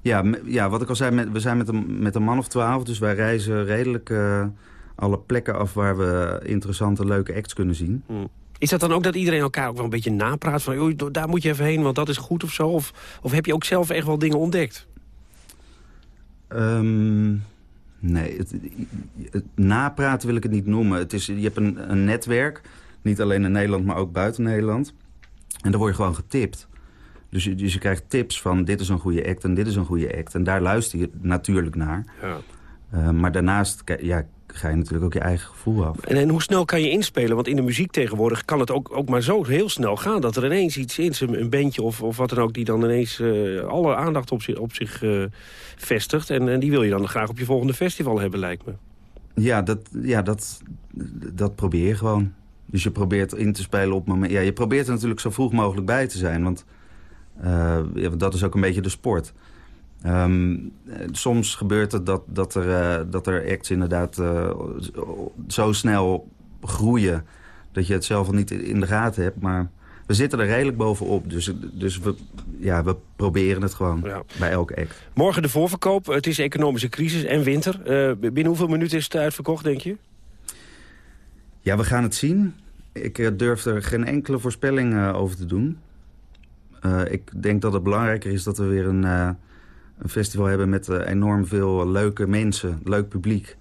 Ja, ja wat ik al zei, we zijn met een, met een man of twaalf. Dus wij reizen redelijk uh, alle plekken af waar we interessante, leuke acts kunnen zien. Hmm. Is dat dan ook dat iedereen elkaar ook wel een beetje napraat? Van, daar moet je even heen, want dat is goed of zo? Of, of heb je ook zelf echt wel dingen ontdekt? Um, nee, het, het, napraten wil ik het niet noemen. Het is, je hebt een, een netwerk, niet alleen in Nederland, maar ook buiten Nederland. En daar word je gewoon getipt. Dus je, dus je krijgt tips van dit is een goede act en dit is een goede act. En daar luister je natuurlijk naar. Ja. Uh, maar daarnaast ja, ga je natuurlijk ook je eigen gevoel af. En, en, hoe snel kan je inspelen? Want in de muziek tegenwoordig kan het ook, ook maar zo heel snel gaan... dat er ineens iets is, een, een bandje of, of wat dan ook... die dan ineens uh, alle aandacht op, zich, op zich uh, vestigt. En, en die wil je dan graag op je volgende festival hebben, lijkt me. Ja, dat, ja dat, dat probeer je gewoon. Dus je probeert in te spelen op moment... Ja, je probeert er natuurlijk zo vroeg mogelijk bij te zijn, want... Uh, dat is ook een beetje de sport. Um, soms gebeurt het dat, dat, er, uh, dat er acts inderdaad uh, zo snel groeien... dat je het zelf al niet in de gaten hebt. Maar we zitten er redelijk bovenop. Dus, dus we, ja, we proberen het gewoon ja. bij elke act. Morgen de voorverkoop. Het is economische crisis en winter. binnen hoeveel minuten is het uitverkocht, denk je? Ja, we gaan het zien. Ik durf er geen enkele voorspelling over te doen. Ik denk dat het belangrijker is dat we weer een, een festival hebben met uh, enorm veel leuke mensen, leuk publiek.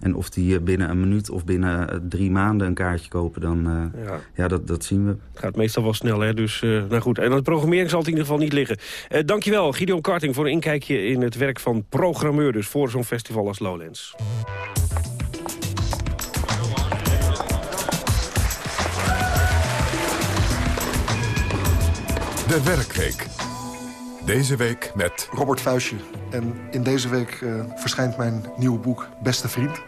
En of die binnen een minuut of binnen drie maanden een kaartje kopen, dan ja. ja, dat, dat zien we. Het gaat meestal wel snel, hè? Dus, nou goed. En de programmering zal het in ieder geval niet liggen. dankjewel, Gideon Karting, voor een inkijkje in het werk van programmeur... dus voor zo'n festival als Lowlands. De Werkweek. Deze week met... Robert Vuistje. En in deze week uh, verschijnt mijn nieuwe boek Beste Vriend.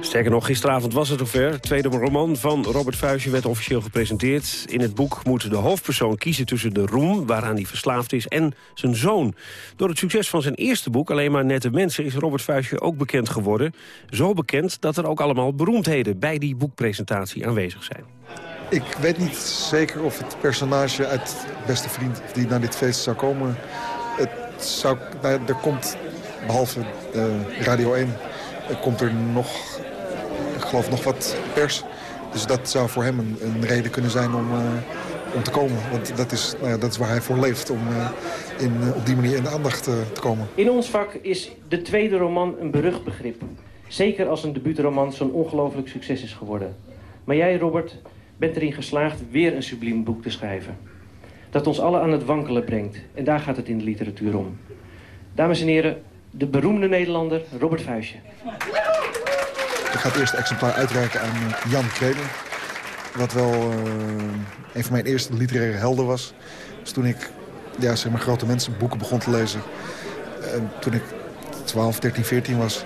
Sterker nog, gisteravond was het zover. Het tweede roman van Robert Vuistje werd officieel gepresenteerd. In het boek moet de hoofdpersoon kiezen tussen de roem... waaraan hij verslaafd is, en zijn zoon. Door het succes van zijn eerste boek, Alleen maar nette mensen... is Robert Vuistje ook bekend geworden. Zo bekend dat er ook allemaal beroemdheden... bij die boekpresentatie aanwezig zijn. Ik weet niet zeker of het personage uit Beste Vriend... die naar dit feest zou komen... Het zou, nou, er komt, behalve uh, Radio 1... Komt er nog, ik geloof nog wat pers. Dus dat zou voor hem een, een reden kunnen zijn om, uh, om te komen. Want dat is, nou ja, dat is waar hij voor leeft, om uh, in, op die manier in de aandacht te komen. In ons vak is de tweede roman een berucht begrip. Zeker als een debuutroman zo'n ongelooflijk succes is geworden. Maar jij, Robert, bent erin geslaagd weer een subliem boek te schrijven. Dat ons allen aan het wankelen brengt. En daar gaat het in de literatuur om. Dames en heren, de beroemde Nederlander Robert Vuijsje. Ik ga het eerste exemplaar uitreiken aan eh, Jan Krelen. Wat wel uh, een van mijn eerste literaire helden was. Dus toen ik ja, zeg maar, grote mensen boeken begon te lezen... Uh, toen ik 12, 13, 14 was...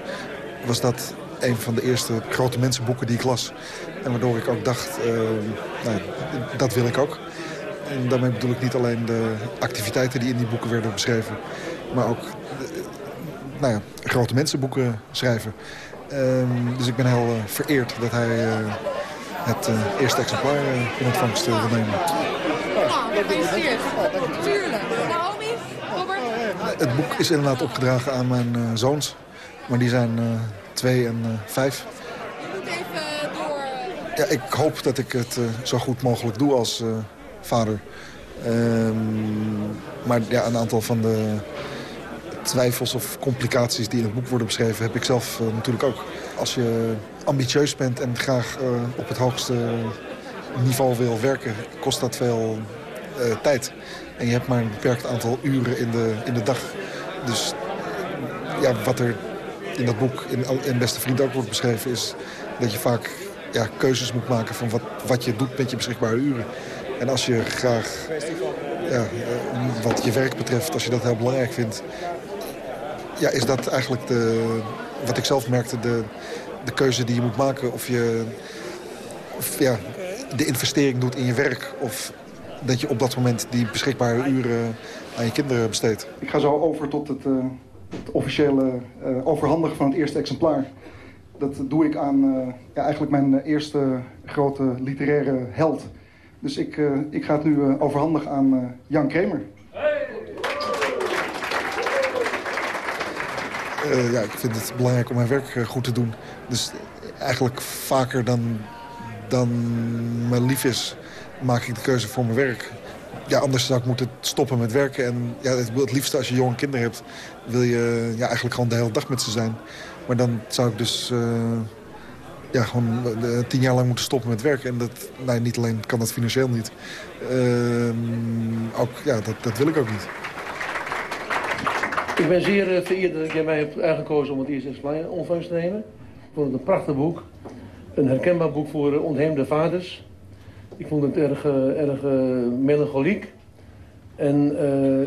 was dat een van de eerste grote mensenboeken die ik las. En waardoor ik ook dacht, nou, dat wil ik ook. En daarmee bedoel ik niet alleen de activiteiten die in die boeken werden beschreven... maar ook nou ja, grote mensenboeken schrijven. Um, dus ik ben heel uh, vereerd dat hij uh, het uh, eerste exemplaar in ontvangst wil nemen. Nou, gefeliciteerd. Tuurlijk. Naomi, Robert? Het boek is inderdaad opgedragen aan mijn zoons. Maar die zijn twee en vijf. Ik moet even door ja, ik hoop dat ik het zo goed mogelijk doe als vader. Ehm, maar ja, een aantal van de twijfels of complicaties die in het boek worden beschreven... heb ik zelf natuurlijk ook. Als je ambitieus bent en graag op het hoogste niveau wil werken... kost dat veel tijd. En je hebt maar een beperkt aantal uren in de, in de dag. Dus ja, wat er in dat boek in, in Beste Vriend ook wordt beschreven... is dat je vaak ja, keuzes moet maken van wat, wat je doet met je beschikbare uren. En als je graag, ja, eh, wat je werk betreft, als je dat heel belangrijk vindt... Ja, is dat eigenlijk de, wat ik zelf merkte, de, de keuze die je moet maken. Of je of, ja, de investering doet in je werk. Of dat je op dat moment die beschikbare uren aan je kinderen besteedt. Ik ga zo over tot het, uh, het officiële uh, overhandigen van het eerste exemplaar. Dat doe ik aan uh, ja, eigenlijk mijn eerste grote literaire held. Dus ik, ik ga het nu overhandigen aan Jan Kramer. Ja, ik vind het belangrijk om mijn werk goed te doen. Dus eigenlijk vaker dan, dan me lief is maak ik de keuze voor mijn werk. Ja, anders zou ik moeten stoppen met werken. En ja, het, het liefste als je jonge kinderen hebt... wil je ja, eigenlijk gewoon de hele dag met ze zijn. Maar dan zou ik dus... Ja, gewoon tien jaar lang moeten stoppen met werken. En dat, nee, niet alleen kan dat financieel niet. Uh, ook, ja, dat, dat wil ik ook niet. Ik ben zeer uh, vereerd dat jij mij hebt uitgekozen om het eerste exemplaar ontvangst te nemen. Ik vond het een prachtig boek. Een herkenbaar boek voor ontheemde vaders. Ik vond het erg, uh, erg melancholiek. En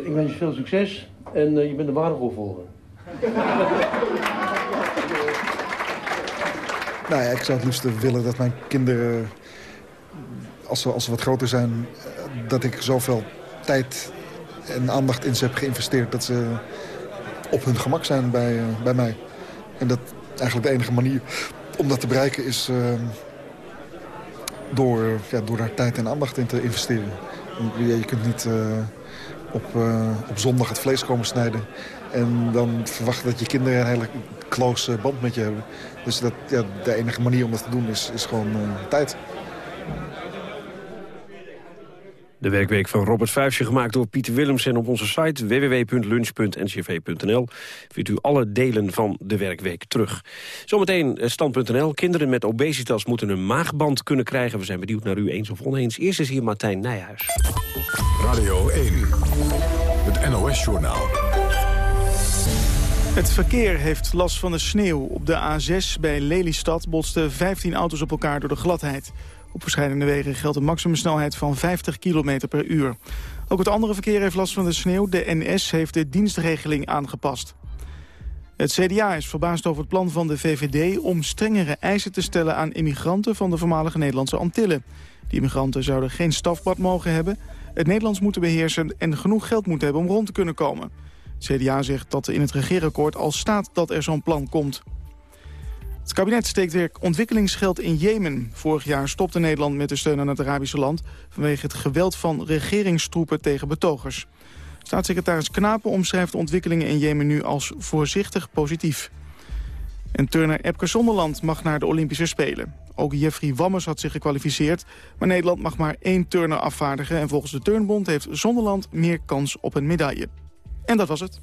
ik wens je veel succes. En je bent de waardevol nou ja, ik zou het liefst willen dat mijn kinderen, als ze, als ze wat groter zijn... dat ik zoveel tijd en aandacht in ze heb geïnvesteerd... dat ze op hun gemak zijn bij, bij mij. En dat eigenlijk de enige manier om dat te bereiken is door, ja, door daar tijd en aandacht in te investeren. Je, kunt niet op, op zondag het vlees komen snijden... en dan verwachten dat je kinderen een hele close band met je hebben. Dus dat, ja, de enige manier om dat te doen is, is gewoon tijd. De werkweek van Robert Vuijsje gemaakt door Pieter Willems... en op onze site www.lunch.ncv.nl vindt u alle delen van de werkweek terug. Zometeen eh, stand.nl. Kinderen met obesitas moeten een maagband kunnen krijgen. We zijn benieuwd naar u eens of oneens. Eerst is hier Martijn Nijhuis. Radio 1, het NOS-journaal. Het verkeer heeft last van de sneeuw. Op de A6 bij Lelystad botsten 15 auto's op elkaar door de gladheid. Op verschillende wegen geldt een maximumsnelheid van 50 km per uur. Ook het andere verkeer heeft last van de sneeuw. De NS heeft de dienstregeling aangepast. Het CDA is verbaasd over het plan van de VVD om strengere eisen te stellen aan immigranten van de voormalige Nederlandse Antillen. Die immigranten zouden geen stafbad mogen hebben, het Nederlands moeten beheersen en genoeg geld moeten hebben om rond te kunnen komen. Het CDA zegt dat in het regeerakkoord al staat dat er zo'n plan komt. Het kabinet steekt weer ontwikkelingsgeld in Jemen. Vorig jaar stopte Nederland met de steun aan het Arabische land... vanwege het geweld van regeringstroepen tegen betogers. Staatssecretaris Knapen omschrijft de ontwikkelingen in Jemen nu als voorzichtig positief. En turner Epke Zonderland mag naar de Olympische Spelen. Ook Jeffrey Wammers had zich gekwalificeerd, maar Nederland mag maar één turner afvaardigen... en volgens de Turnbond heeft Zonderland meer kans op een medaille. En dat was het.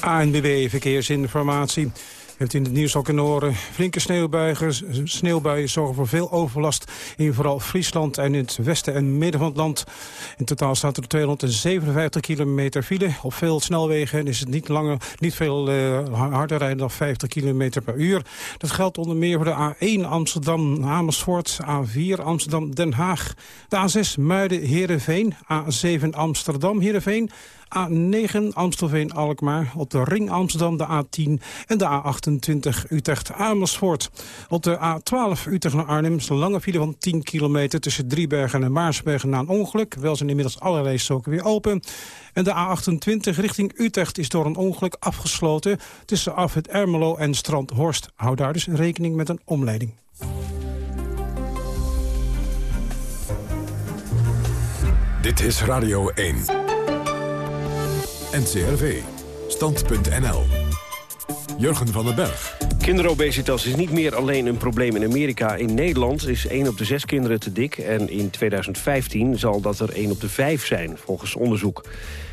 ANBB Verkeersinformatie hebt in het nieuws al kunnen horen. Flinke sneeuwbuien, sneeuwbuien zorgen voor veel overlast in vooral Friesland en in het westen en midden van het land. In totaal staat er 257 kilometer file. Op veel snelwegen is het niet, langer, niet veel uh, harder rijden dan 50 kilometer per uur. Dat geldt onder meer voor de A1 Amsterdam-Amersfoort, A4 Amsterdam-Den Haag, de A6 Muiden-Herenveen, A7 Amsterdam-Herenveen, A9 Amstelveen-Alkmaar. Op de ring Amsterdam de A10 en de A28 Utrecht-Amersfoort. Op de A12 Utrecht naar Arnhem is een lange file van 10 kilometer... tussen Driebergen en Maarsbergen na een ongeluk. Wel zijn inmiddels alle rijstroken weer open. En de A28 richting Utrecht is door een ongeluk afgesloten... tussen Afrit Ermelo en Strand Horst. Hou daar dus rekening met een omleiding. Dit is Radio 1. NCRV. Stand.nl. Jurgen van den Berg. Kinderobesitas is niet meer alleen een probleem in Amerika. In Nederland is 1 op de 6 kinderen te dik. En in 2015 zal dat er 1 op de 5 zijn, volgens onderzoek.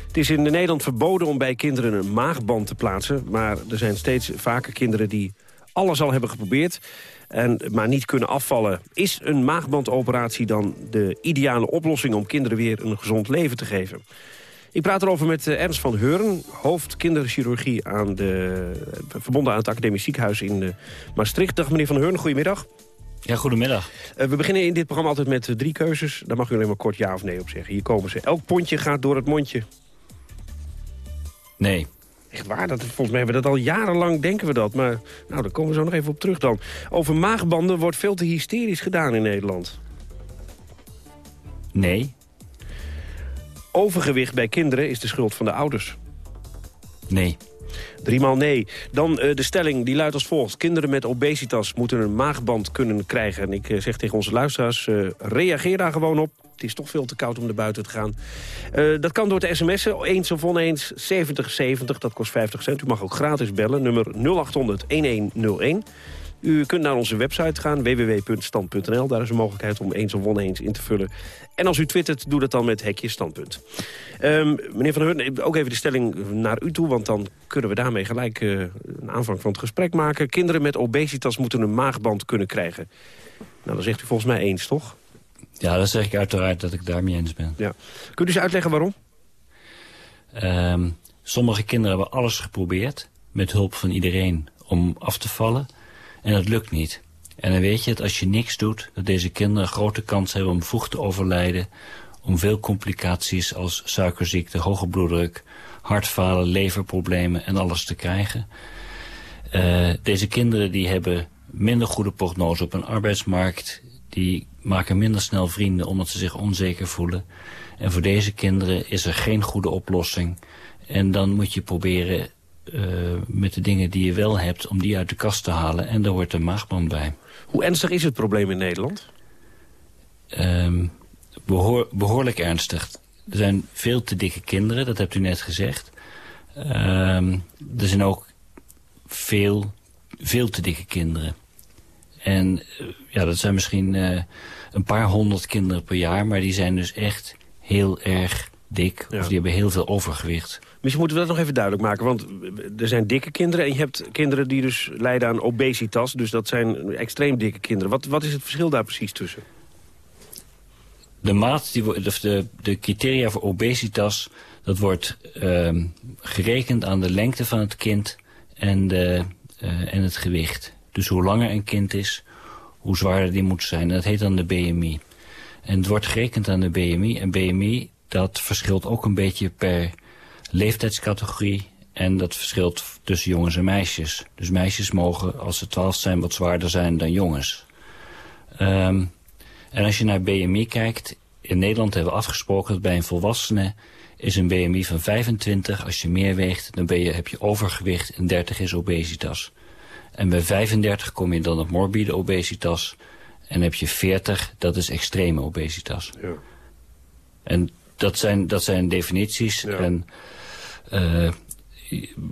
Het is in Nederland verboden om bij kinderen een maagband te plaatsen. Maar er zijn steeds vaker kinderen die alles al hebben geprobeerd... En, maar niet kunnen afvallen. Is een maagbandoperatie dan de ideale oplossing... om kinderen weer een gezond leven te geven? Ik praat erover met eh, Ernst van Heuren, hoofd kinderchirurgie aan de, verbonden aan het Academisch Ziekenhuis in eh, Maastricht. Dag meneer van Heuren, goedemiddag. Ja, goedemiddag. Uh, we beginnen in dit programma altijd met drie keuzes. Daar mag u alleen maar kort ja of nee op zeggen. Hier komen ze. Elk pondje gaat door het mondje. Nee. Echt waar? Dat, volgens mij hebben we dat al jarenlang, denken we dat. Maar nou, daar komen we zo nog even op terug dan. Over maagbanden wordt veel te hysterisch gedaan in Nederland. Nee. Overgewicht bij kinderen is de schuld van de ouders. Nee. Driemaal nee. Dan uh, de stelling, die luidt als volgt. Kinderen met obesitas moeten een maagband kunnen krijgen. En ik uh, zeg tegen onze luisteraars, uh, reageer daar gewoon op. Het is toch veel te koud om naar buiten te gaan. dat kan door te sms'en, eens of oneens 7070, dat kost 50 cent. U mag ook gratis bellen, nummer 0800 1101. U kunt naar onze website gaan, www.stand.nl. Daar is een mogelijkheid om eens of oneens in te vullen. En als u twittert, doe dat dan met hekje standpunt. Um, meneer Van Heurn, ook even de stelling naar u toe... want dan kunnen we daarmee gelijk uh, een aanvang van het gesprek maken. Kinderen met obesitas moeten een maagband kunnen krijgen. Nou, dan zegt u volgens mij eens, toch? Ja, dat zeg ik uiteraard dat ik daarmee eens ben. Ja. Kunt u eens uitleggen waarom? Um, sommige kinderen hebben alles geprobeerd... met hulp van iedereen om af te vallen... En dat lukt niet. En dan weet je dat als je niks doet, dat deze kinderen grote kans hebben om vroeg te overlijden, om veel complicaties als suikerziekte, hoge bloeddruk, hartfalen, leverproblemen en alles te krijgen. Uh, deze kinderen die hebben minder goede prognose op een arbeidsmarkt, die maken minder snel vrienden omdat ze zich onzeker voelen. En voor deze kinderen is er geen goede oplossing. En dan moet je proberen uh, met de dingen die je wel hebt... om die uit de kast te halen. En daar hoort een maagband bij. Hoe ernstig is het probleem in Nederland? Um, behoor, behoorlijk ernstig. Er zijn veel te dikke kinderen, dat hebt u net gezegd. Um, er zijn ook veel, veel te dikke kinderen. En uh, ja, dat zijn misschien uh, een paar honderd kinderen per jaar... maar die zijn dus echt heel erg dik. Ja. Of die hebben heel veel overgewicht. Misschien moeten we dat nog even duidelijk maken. Want er zijn dikke kinderen en je hebt kinderen die dus lijden aan obesitas. Dus dat zijn extreem dikke kinderen. Wat, wat is het verschil daar precies tussen? De maat, die, de, de criteria voor obesitas... dat wordt uh, gerekend aan de lengte van het kind en, de, uh, en het gewicht. Dus hoe langer een kind is, hoe zwaarder die moet zijn. En dat heet dan de BMI. En het wordt gerekend aan de BMI. En BMI, dat verschilt ook een beetje per leeftijdscategorie. En dat verschilt tussen jongens en meisjes. Dus meisjes mogen, als ze 12 zijn, wat zwaarder zijn dan jongens. Um, en als je naar BMI kijkt... In Nederland hebben we afgesproken dat bij een volwassene... is een BMI van 25. Als je meer weegt, dan ben je, heb je overgewicht en 30 is obesitas. En bij 35 kom je dan op morbide obesitas. En heb je 40, dat is extreme obesitas. Ja. En dat zijn, dat zijn definities. Ja. En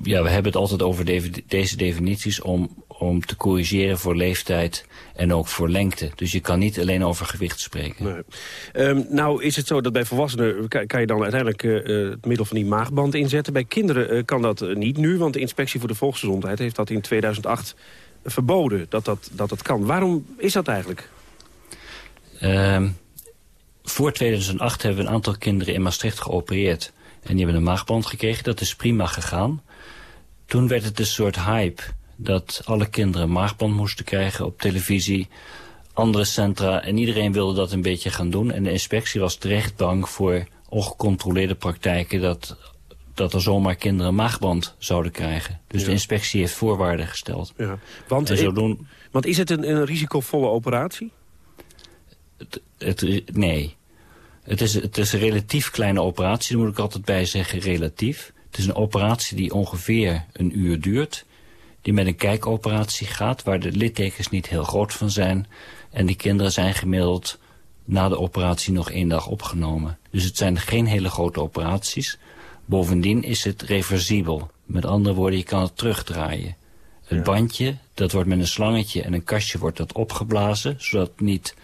ja, we hebben het altijd over de, deze definities om, om te corrigeren voor leeftijd en ook voor lengte. Dus je kan niet alleen over gewicht spreken. Nee. Um, nou is het zo dat bij volwassenen kan, kan je dan uiteindelijk uh, het middel van die maagband inzetten. Bij kinderen uh, kan dat niet nu, want de Inspectie voor de Volksgezondheid heeft dat in 2008 verboden dat dat, dat, dat kan. Waarom is dat eigenlijk? Um, voor 2008 hebben we een aantal kinderen in Maastricht geopereerd. En die hebben een maagband gekregen. Dat is prima gegaan. Toen werd het een soort hype dat alle kinderen een maagband moesten krijgen op televisie. Andere centra en iedereen wilde dat een beetje gaan doen. En de inspectie was terecht bang voor ongecontroleerde praktijken... dat, dat er zomaar kinderen een maagband zouden krijgen. Dus ja. de inspectie heeft voorwaarden gesteld. Ja. Want, want is het een, een risicovolle operatie? Het, het, nee. Het is, het is een relatief kleine operatie, daar moet ik altijd bij zeggen, relatief. Het is een operatie die ongeveer een uur duurt. Die met een kijkoperatie gaat, waar de littekens niet heel groot van zijn. En die kinderen zijn gemiddeld na de operatie nog één dag opgenomen. Dus het zijn geen hele grote operaties. Bovendien is het reversibel. Met andere woorden, je kan het terugdraaien. Het bandje, dat wordt met een slangetje en een kastje wordt dat opgeblazen... zodat niet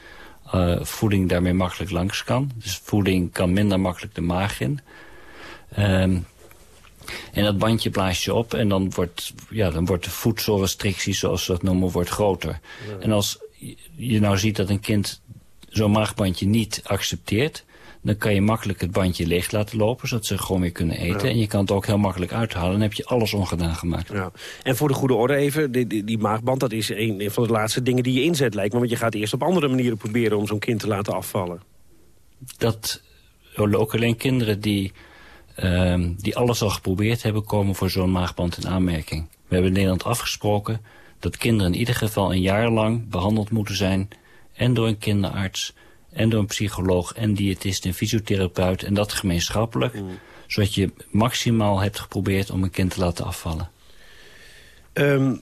uh, voeding daarmee makkelijk langs kan. Dus voeding kan minder makkelijk de maag in. Um, en dat bandje blaas je op en dan wordt, ja, dan wordt de voedselrestrictie, zoals we dat noemen, wordt groter. En als je nou ziet dat een kind zo'n maagbandje niet accepteert... dan kan je makkelijk het bandje leeg laten lopen... zodat ze gewoon weer kunnen eten. En je kan het ook heel makkelijk uithalen. Dan heb je alles ongedaan gemaakt. Ja. En voor de goede orde even, die, die, die maagband... dat is een van de laatste dingen die je inzet, lijkt me. Want je gaat eerst op andere manieren proberen om zo'n kind te laten afvallen. Dat ook alleen kinderen die, uh, die alles al geprobeerd hebben... komen voor zo'n maagband in aanmerking. We hebben in Nederland afgesproken dat kinderen in ieder geval een jaar lang behandeld moeten zijn... en door een kinderarts, en door een psycholoog, en diëtist en fysiotherapeut... en dat gemeenschappelijk, mm. zodat je maximaal hebt geprobeerd om een kind te laten afvallen. Um,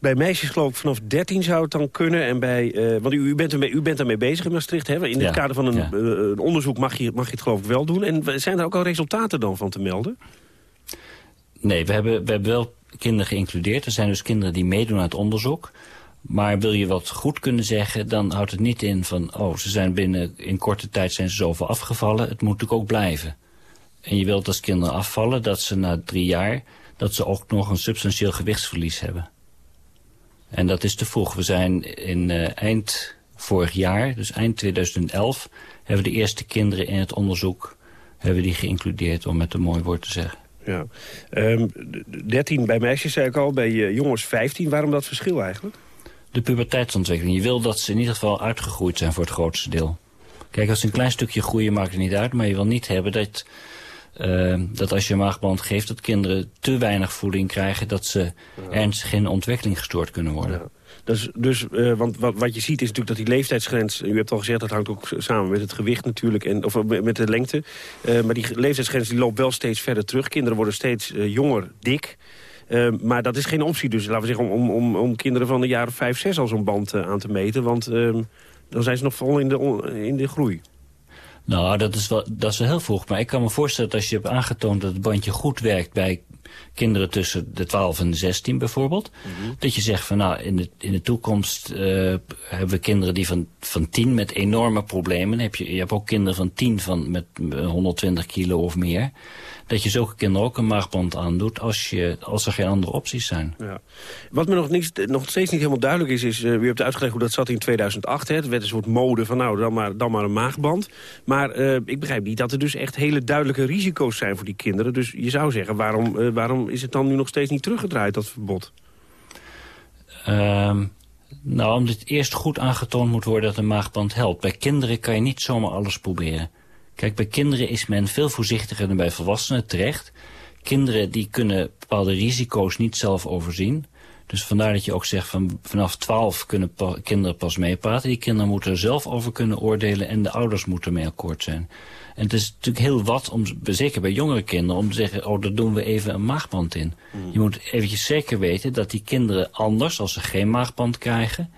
bij meisjes geloof ik vanaf 13 zou het dan kunnen. En bij, uh, want u, u, bent ermee, u bent daarmee bezig in Maastricht. Hè? In het kader van een, ja. uh, een, onderzoek mag je, mag je het geloof ik wel doen. En zijn er ook al resultaten dan van te melden? Nee, we hebben, we hebben wel kinderen geïncludeerd. Er zijn dus kinderen die meedoen aan het onderzoek. Maar wil je wat goed kunnen zeggen, dan houdt het niet in van... oh, ze zijn binnen in korte tijd zijn ze zoveel afgevallen. Het moet natuurlijk ook blijven. En je wilt als kinderen afvallen dat ze na drie jaar... dat ze ook nog een substantieel gewichtsverlies hebben. En dat is te vroeg. We zijn in uh, eind vorig jaar, dus eind 2011... hebben de eerste kinderen in het onderzoek hebben die geïncludeerd... om met een mooi woord te zeggen. Ja. Um, ehm, 13 bij meisjes, zei ik al, bij uh, jongens 15. Waarom dat verschil eigenlijk? De puberteitsontwikkeling. Je wil dat ze in ieder geval uitgegroeid zijn voor het grootste deel. Kijk, als ze een klein stukje groeien maakt het niet uit. Maar je wil niet hebben dat, uh, dat als je een maagband geeft... dat kinderen te weinig voeding krijgen... dat ze ja. ernstig in ontwikkeling gestoord kunnen worden. Ja. Dus, dus uh, want wat, wat je ziet is natuurlijk dat die leeftijdsgrens... u hebt al gezegd, dat hangt ook samen met het gewicht natuurlijk... En, of met de lengte. Uh, maar die leeftijdsgrens die loopt wel steeds verder terug. Kinderen worden steeds jonger, dik... Uh, maar dat is geen optie dus, laten we zeggen, om, om, om kinderen van de jaren 5, 6 al zo'n band uh, aan te meten. Want uh, dan zijn ze nog vol in de, in de groei. Nou, dat is, wel, dat is wel heel vroeg. Maar ik kan me voorstellen dat als je hebt aangetoond dat het bandje goed werkt bij kinderen tussen de 12 en de 16 bijvoorbeeld. Mm -hmm. Dat je zegt van nou, in de, in de toekomst uh, hebben we kinderen die van, van 10 met enorme problemen. Heb je, je hebt ook kinderen van 10 van, met 120 kilo of meer dat je zulke kinderen ook een maagband aandoet als, je, als er geen andere opties zijn. Ja. Wat me nog, niet, nog steeds niet helemaal duidelijk is, is uh, u hebt uitgelegd hoe dat zat in 2008. Hè. Het werd een soort mode van nou, dan maar, dan maar een maagband. Maar uh, ik begrijp niet dat er dus echt hele duidelijke risico's zijn voor die kinderen. Dus je zou zeggen, waarom, uh, waarom is het dan nu nog steeds niet teruggedraaid, dat verbod? Um, nou, omdat het eerst goed aangetoond moet worden dat een maagband helpt. Bij kinderen kan je niet zomaar alles proberen. Kijk, bij kinderen is men veel voorzichtiger dan bij volwassenen terecht. Kinderen die kunnen bepaalde risico's niet zelf overzien. Dus vandaar dat je ook zegt van vanaf 12 kunnen pa kinderen pas meepraten. Die kinderen moeten er zelf over kunnen oordelen en de ouders moeten mee akkoord zijn. En het is natuurlijk heel wat, om, zeker bij jongere kinderen, om te zeggen, oh, daar doen we even een maagband in. Mm. Je moet eventjes zeker weten dat die kinderen anders, als ze geen maagband krijgen,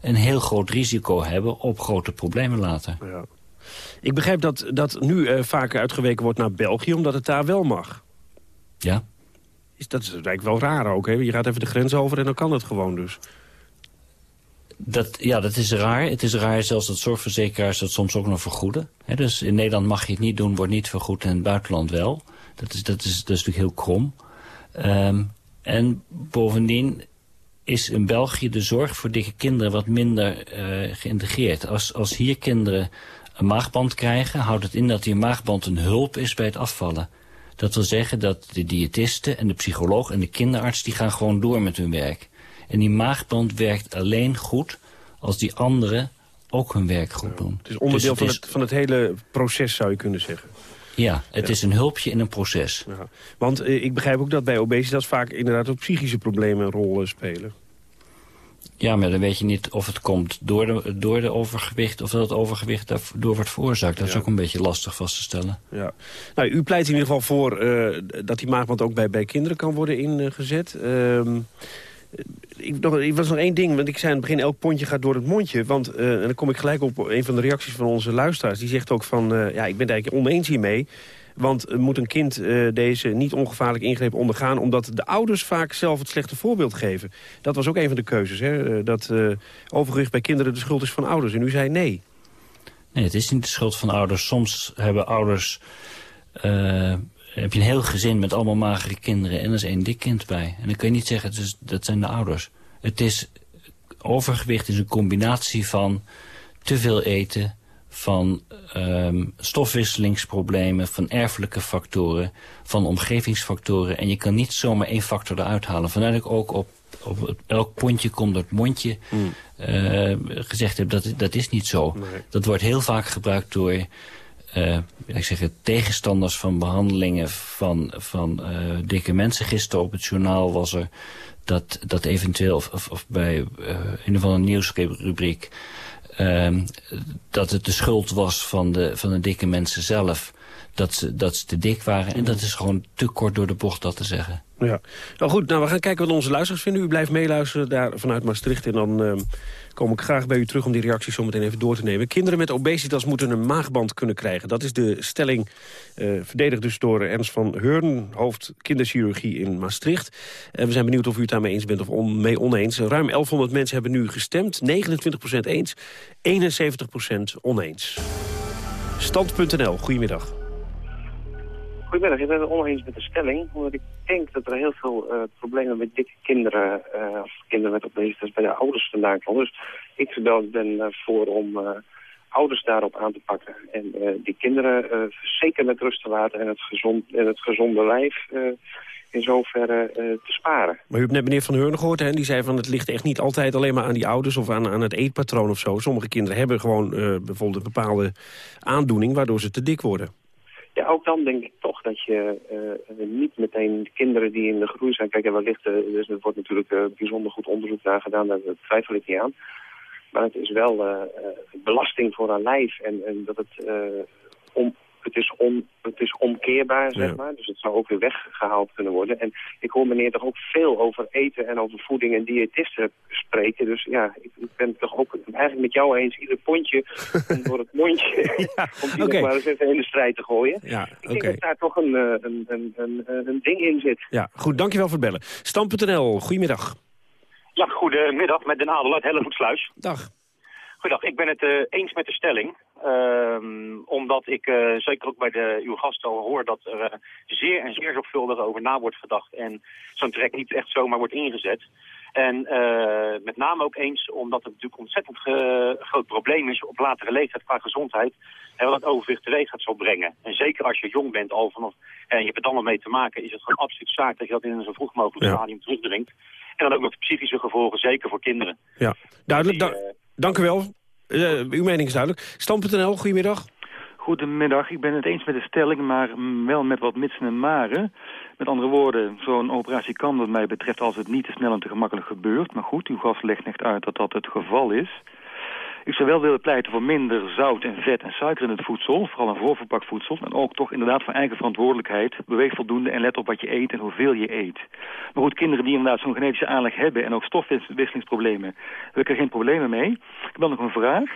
een heel groot risico hebben op grote problemen later. Ja. Ik begrijp dat dat nu uh, vaker uitgeweken wordt naar België, omdat het daar wel mag. Ja. Is, dat is eigenlijk wel raar ook, hè? Je gaat even de grens over en dan kan het gewoon dus. Dat, ja, dat is raar. Het is raar zelfs dat zorgverzekeraars dat soms ook nog vergoeden. He, dus in Nederland mag je het niet doen, wordt niet vergoed en in het buitenland wel. Dat is, dat is, dat is natuurlijk heel krom. Um, en bovendien is in België de zorg voor dikke kinderen wat minder uh, geïntegreerd. Als, als hier kinderen een maagband krijgen... houdt het in dat die maagband een hulp is bij het afvallen. Dat wil zeggen dat de diëtisten en de psycholoog en de kinderarts... die gaan gewoon door met hun werk. En die maagband werkt alleen goed als die anderen ook hun werk goed doen. het is onderdeel dus het van, het, van het hele proces, zou je kunnen zeggen. Ja, het ja. is een hulpje in een proces. Ja. Want eh, ik begrijp ook dat bij obesitas vaak inderdaad ook psychische problemen een rol spelen. Ja, maar dan weet je niet of het komt door de, door de overgewicht... of dat het overgewicht daardoor wordt veroorzaakt. Dat ja. is ook een beetje lastig vast te stellen. Ja. Nou, u pleit in ieder geval voor uh, dat die maagband ook bij, bij kinderen kan worden ingezet. Uh, ik, nog, ik was nog één ding, want ik zei aan het begin... elk pondje gaat door het mondje. Want, en dan kom ik gelijk op een van de reacties van onze luisteraars. Die zegt ook van, ja, ik ben het eigenlijk oneens hiermee... Want moet een kind deze niet ongevaarlijk ingreep ondergaan... omdat de ouders vaak zelf het slechte voorbeeld geven. Dat was ook een van de keuzes. Hè? dat overgewicht bij kinderen de schuld is van ouders. En u zei nee. Nee, het is niet de schuld van ouders. Soms hebben ouders... Heb je een heel gezin met allemaal magere kinderen... en er is één dik kind bij. En dan kun je niet zeggen, dat zijn de ouders. Het is... Overgewicht is een combinatie van te veel eten... van um, stofwisselingsproblemen, van erfelijke factoren... van omgevingsfactoren. En je kan niet zomaar één factor eruit halen. Vandaar dat ik ook op op elk pondje komt door het mondje mm. uh, gezegd heb, dat, dat is niet zo. Dat wordt heel vaak gebruikt door uh, ik zeg het, tegenstanders van behandelingen van, van uh, dikke mensen. Gisteren op het journaal was er dat, dat eventueel, of, of, bij een of andere nieuwsrubriek... Ehm, dat het de schuld was van de, van de dikke mensen zelf dat ze, dat ze te dik waren. En dat is gewoon te kort door de bocht dat te zeggen. Ja. Nou goed, nou, we gaan kijken wat onze luisteraars vinden. U blijft meeluisteren daar vanuit Maastricht. En dan uh, kom ik graag bij u terug om die reacties zo meteen even door te nemen. Kinderen met obesitas moeten een maagband kunnen krijgen. Dat is de stelling, uh, verdedigd dus door Ernst van Heurn... hoofd kinderchirurgie in Maastricht. En we zijn benieuwd of u het daarmee eens bent of mee oneens. Ruim 1100 mensen hebben nu gestemd. 29% eens, 71% oneens. Stand.nl, goedemiddag. Goedemiddag, ik ben het oneens met de stelling. Omdat ik denk dat er heel veel uh, problemen met dikke kinderen... Uh, of kinderen met obesitas bij de ouders vandaan komen. Dus ik ben uh, voor om ouders daarop aan te pakken. En die kinderen zeker met rust te laten en het, gezond, en het gezonde lijf in zoverre te sparen. Maar u hebt net meneer Van Heurne gehoord, hè? die zei van het ligt echt niet altijd alleen maar aan die ouders of aan, aan het eetpatroon of zo. Sommige kinderen hebben gewoon bijvoorbeeld een bepaalde aandoening waardoor ze te dik worden. Ja, ook dan denk ik toch dat je uh, niet meteen de kinderen die in de groei zijn... Kijk, en wellicht, uh, dus er wordt natuurlijk uh, bijzonder goed onderzoek naar gedaan, daar twijfel ik niet aan. Maar het is wel belasting voor een lijf en, en dat het om het is, on, het is omkeerbaar, zeg maar. Dus het zou ook weer weggehaald kunnen worden. En ik hoor meneer toch ook veel over eten en over voeding en diëtisten spreken. Dus ja, ik, ik ben toch ook eigenlijk met jou eens. Ieder pondje door het mondje. om die nog maar eens even in de strijd te gooien. Ja, ik denk dat daar toch een, eh, een, een, een, een ding in zit. Ja, goed. Dankjewel voor het bellen. Stam.nl, goedemiddag. Ja, goedemiddag met Den Adel uit Hellevoetsluis. Dag. Goedendag, ik ben het uh, eens met de stelling. Uh, omdat ik uh, zeker ook bij de, uw gast al hoor dat er uh, zeer en zeer zorgvuldig over na wordt gedacht. En zo'n trek niet echt zomaar wordt ingezet. En met name ook eens omdat het natuurlijk ontzettend groot probleem is op latere leeftijd qua gezondheid. En wat overwicht teweeg gaat zo brengen. En zeker als je jong bent al vanaf, en je hebt het allemaal mee te maken, is het gewoon absoluut zaak dat je dat in een zo vroeg mogelijk ja. stadium terugdringt. En dan ook nog de psychische gevolgen, zeker voor kinderen. Ja, duidelijk. Die, Dank u wel. Uh, uw mening is duidelijk. Stam.nl, goedemiddag. Goedemiddag, ik ben het eens met de stelling, maar wel met wat mitsen en maren. Met andere woorden, zo'n operatie kan wat mij betreft als het niet te snel en te gemakkelijk gebeurt. Maar goed, uw gast legt echt uit dat dat het geval is. Ik zou wel willen pleiten voor minder zout en vet en suiker in het voedsel. Vooral een voorverpakt voedsel. En ook toch inderdaad voor eigen verantwoordelijkheid. Beweeg voldoende en let op wat je eet en hoeveel je eet. Maar goed, kinderen die inderdaad zo'n genetische aanleg hebben... en ook stofwisselingsproblemen, heb ik er geen problemen mee. Ik heb dan nog een vraag.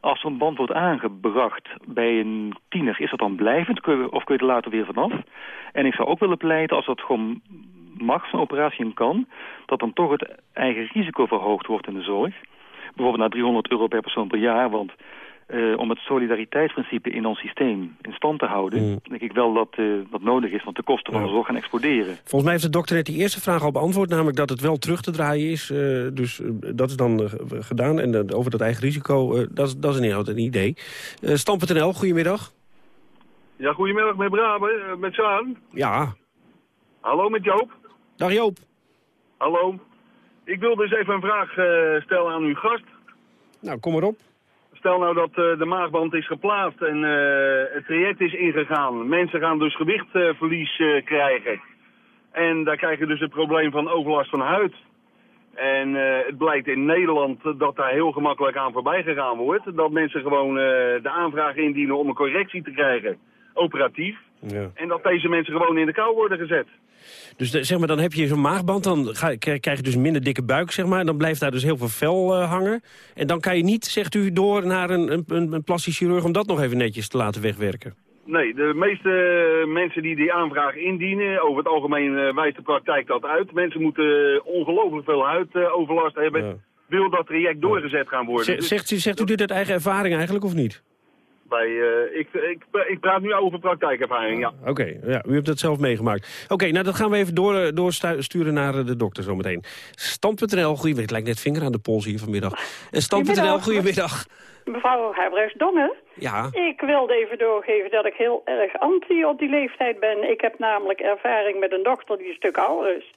Als zo'n band wordt aangebracht bij een tiener, is dat dan blijvend? Of kun je er later weer vanaf? En ik zou ook willen pleiten, als dat gewoon mag, zo'n operatie en kan... dat dan toch het eigen risico verhoogd wordt in de zorg bijvoorbeeld naar 300 euro per persoon per jaar. Want uh, om het solidariteitsprincipe in ons systeem in stand te houden... Mm. denk ik wel dat uh, dat nodig is, want de kosten van de zorg gaan exploderen. Volgens mij heeft de dokter net die eerste vraag al beantwoord... namelijk dat het wel terug te draaien is. Uh, dus dat is dan gedaan. En over dat eigen risico, dat, dat is inderdaad een idee. Stam.nl, goedemiddag. Ja, goedemiddag met Braben, met Zaan. Ja. Hallo, met Joop. Dag Joop. Hallo. Ik wil dus even een vraag uh, stellen aan uw gast. Nou, kom erop. Stel nou dat uh, de maagband is geplaatst en uh, het traject is ingegaan. Mensen gaan dus gewichtverlies krijgen. En daar krijg je dus het probleem van overlast van huid. En het blijkt in Nederland dat daar heel gemakkelijk aan voorbij gegaan wordt. Dat mensen gewoon de aanvraag indienen om een correctie te krijgen, operatief. Ja. En dat deze mensen gewoon in de kou worden gezet. Dus de- zeg maar, dan heb je zo'n maagband, dan ga, krijg je dus een minder dikke buik, zeg maar. En dan blijft daar dus heel veel vel eh, hangen. En dan kan je niet, zegt u, door naar een, een, een, plastisch chirurg... om dat nog even netjes te laten wegwerken. Nee, de meeste mensen die die aanvraag indienen, over het algemeen eh, wijst de praktijk dat uit. Mensen moeten ongelooflijk veel huidoverlast hebben. Wil dat traject doorgezet gaan worden. Zegt, Dus zegt, u, zegt u dit uit eigen ervaring eigenlijk, of niet? Bij, eh, ik, ik, ik praat nu over praktijkervaring, ja. Oké, ja, u hebt dat zelf meegemaakt. Oké, nou dat gaan we even door, eh, doorsturen naar eh, de dokter zometeen. Stand.nl, goedemiddag. Het lijkt net vinger aan de pols hier vanmiddag. Stand.nl, Goedemiddag. Mevrouw Herbrechts-Dongen. Ja, Ik wilde even doorgeven dat ik heel erg anti op die leeftijd ben. Ik heb namelijk ervaring met een dochter die een stuk ouder is.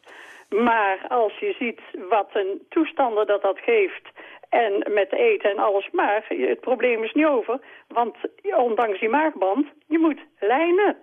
Maar als je ziet wat een toestanden dat dat geeft... en met eten en alles, maar het probleem is niet over. Want ondanks die maagband, je moet lijnen.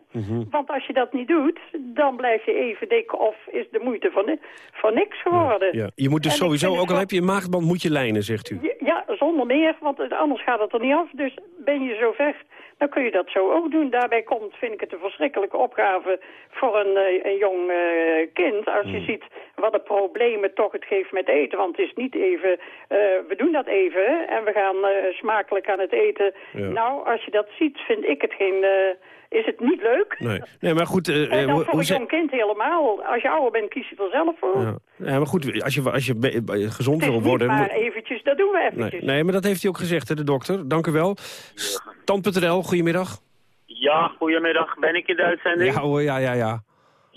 Want als je dat niet doet, dan blijf je even dik... of is de moeite van, van niks geworden. ja. Je moet dus En sowieso, ook al heb je een maagband, moet je lijnen, zegt u. ja, zonder meer, want anders gaat het er niet af. Dus ben je zo ver, dan kun je dat zo ook doen. Daarbij komt, vind ik het een verschrikkelijke opgave voor een, eh, een jong eh, kind. Als je ziet wat de problemen toch het geeft met eten. Want het is niet even, eh, we doen dat even en we gaan eh, smakelijk aan het eten. Ja. Nou, als je dat ziet, vind ik het geen... eh, is het niet leuk? Nee, nee maar goed, eh, En dan hoe, voor een jong kind helemaal. Als je ouder bent, kies je er zelf voor. ja. ja, maar goed, als je, als je gezond wil worden... maar moet- eventjes, dat doen we eventjes. Nee, nee, maar dat heeft hij ook gezegd, hè, de dokter. Dank u wel. Stand.nl, goedemiddag. Ja, goedemiddag. Ben ik in de uitzending? Ja hoor, ja, ja, ja.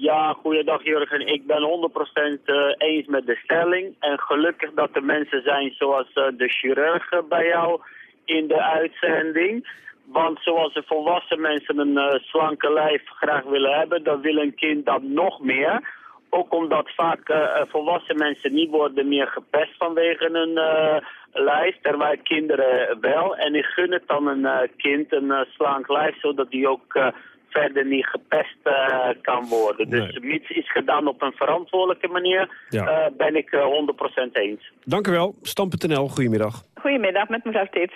Ja, goeiedag Jurgen. Ik ben 100% eh, eens met de stelling. En gelukkig dat er mensen zijn zoals eh, de chirurg eh, bij jou in de uitzending. Want zoals de volwassen mensen een slanke lijf graag willen hebben, dan wil een kind dat nog meer. Ook omdat vaak volwassen mensen niet worden meer gepest vanwege eh, lijf, terwijl kinderen wel. En ik gun het dan een kind een slank lijf, zodat die ook verder niet gepest eh, kan worden. Dus mits is gedaan op een verantwoordelijke manier, Ja. eh, ben ik eh, 100% eens. Dank u wel. Stand.nl, goedemiddag. Goedemiddag, met mevrouw Tits.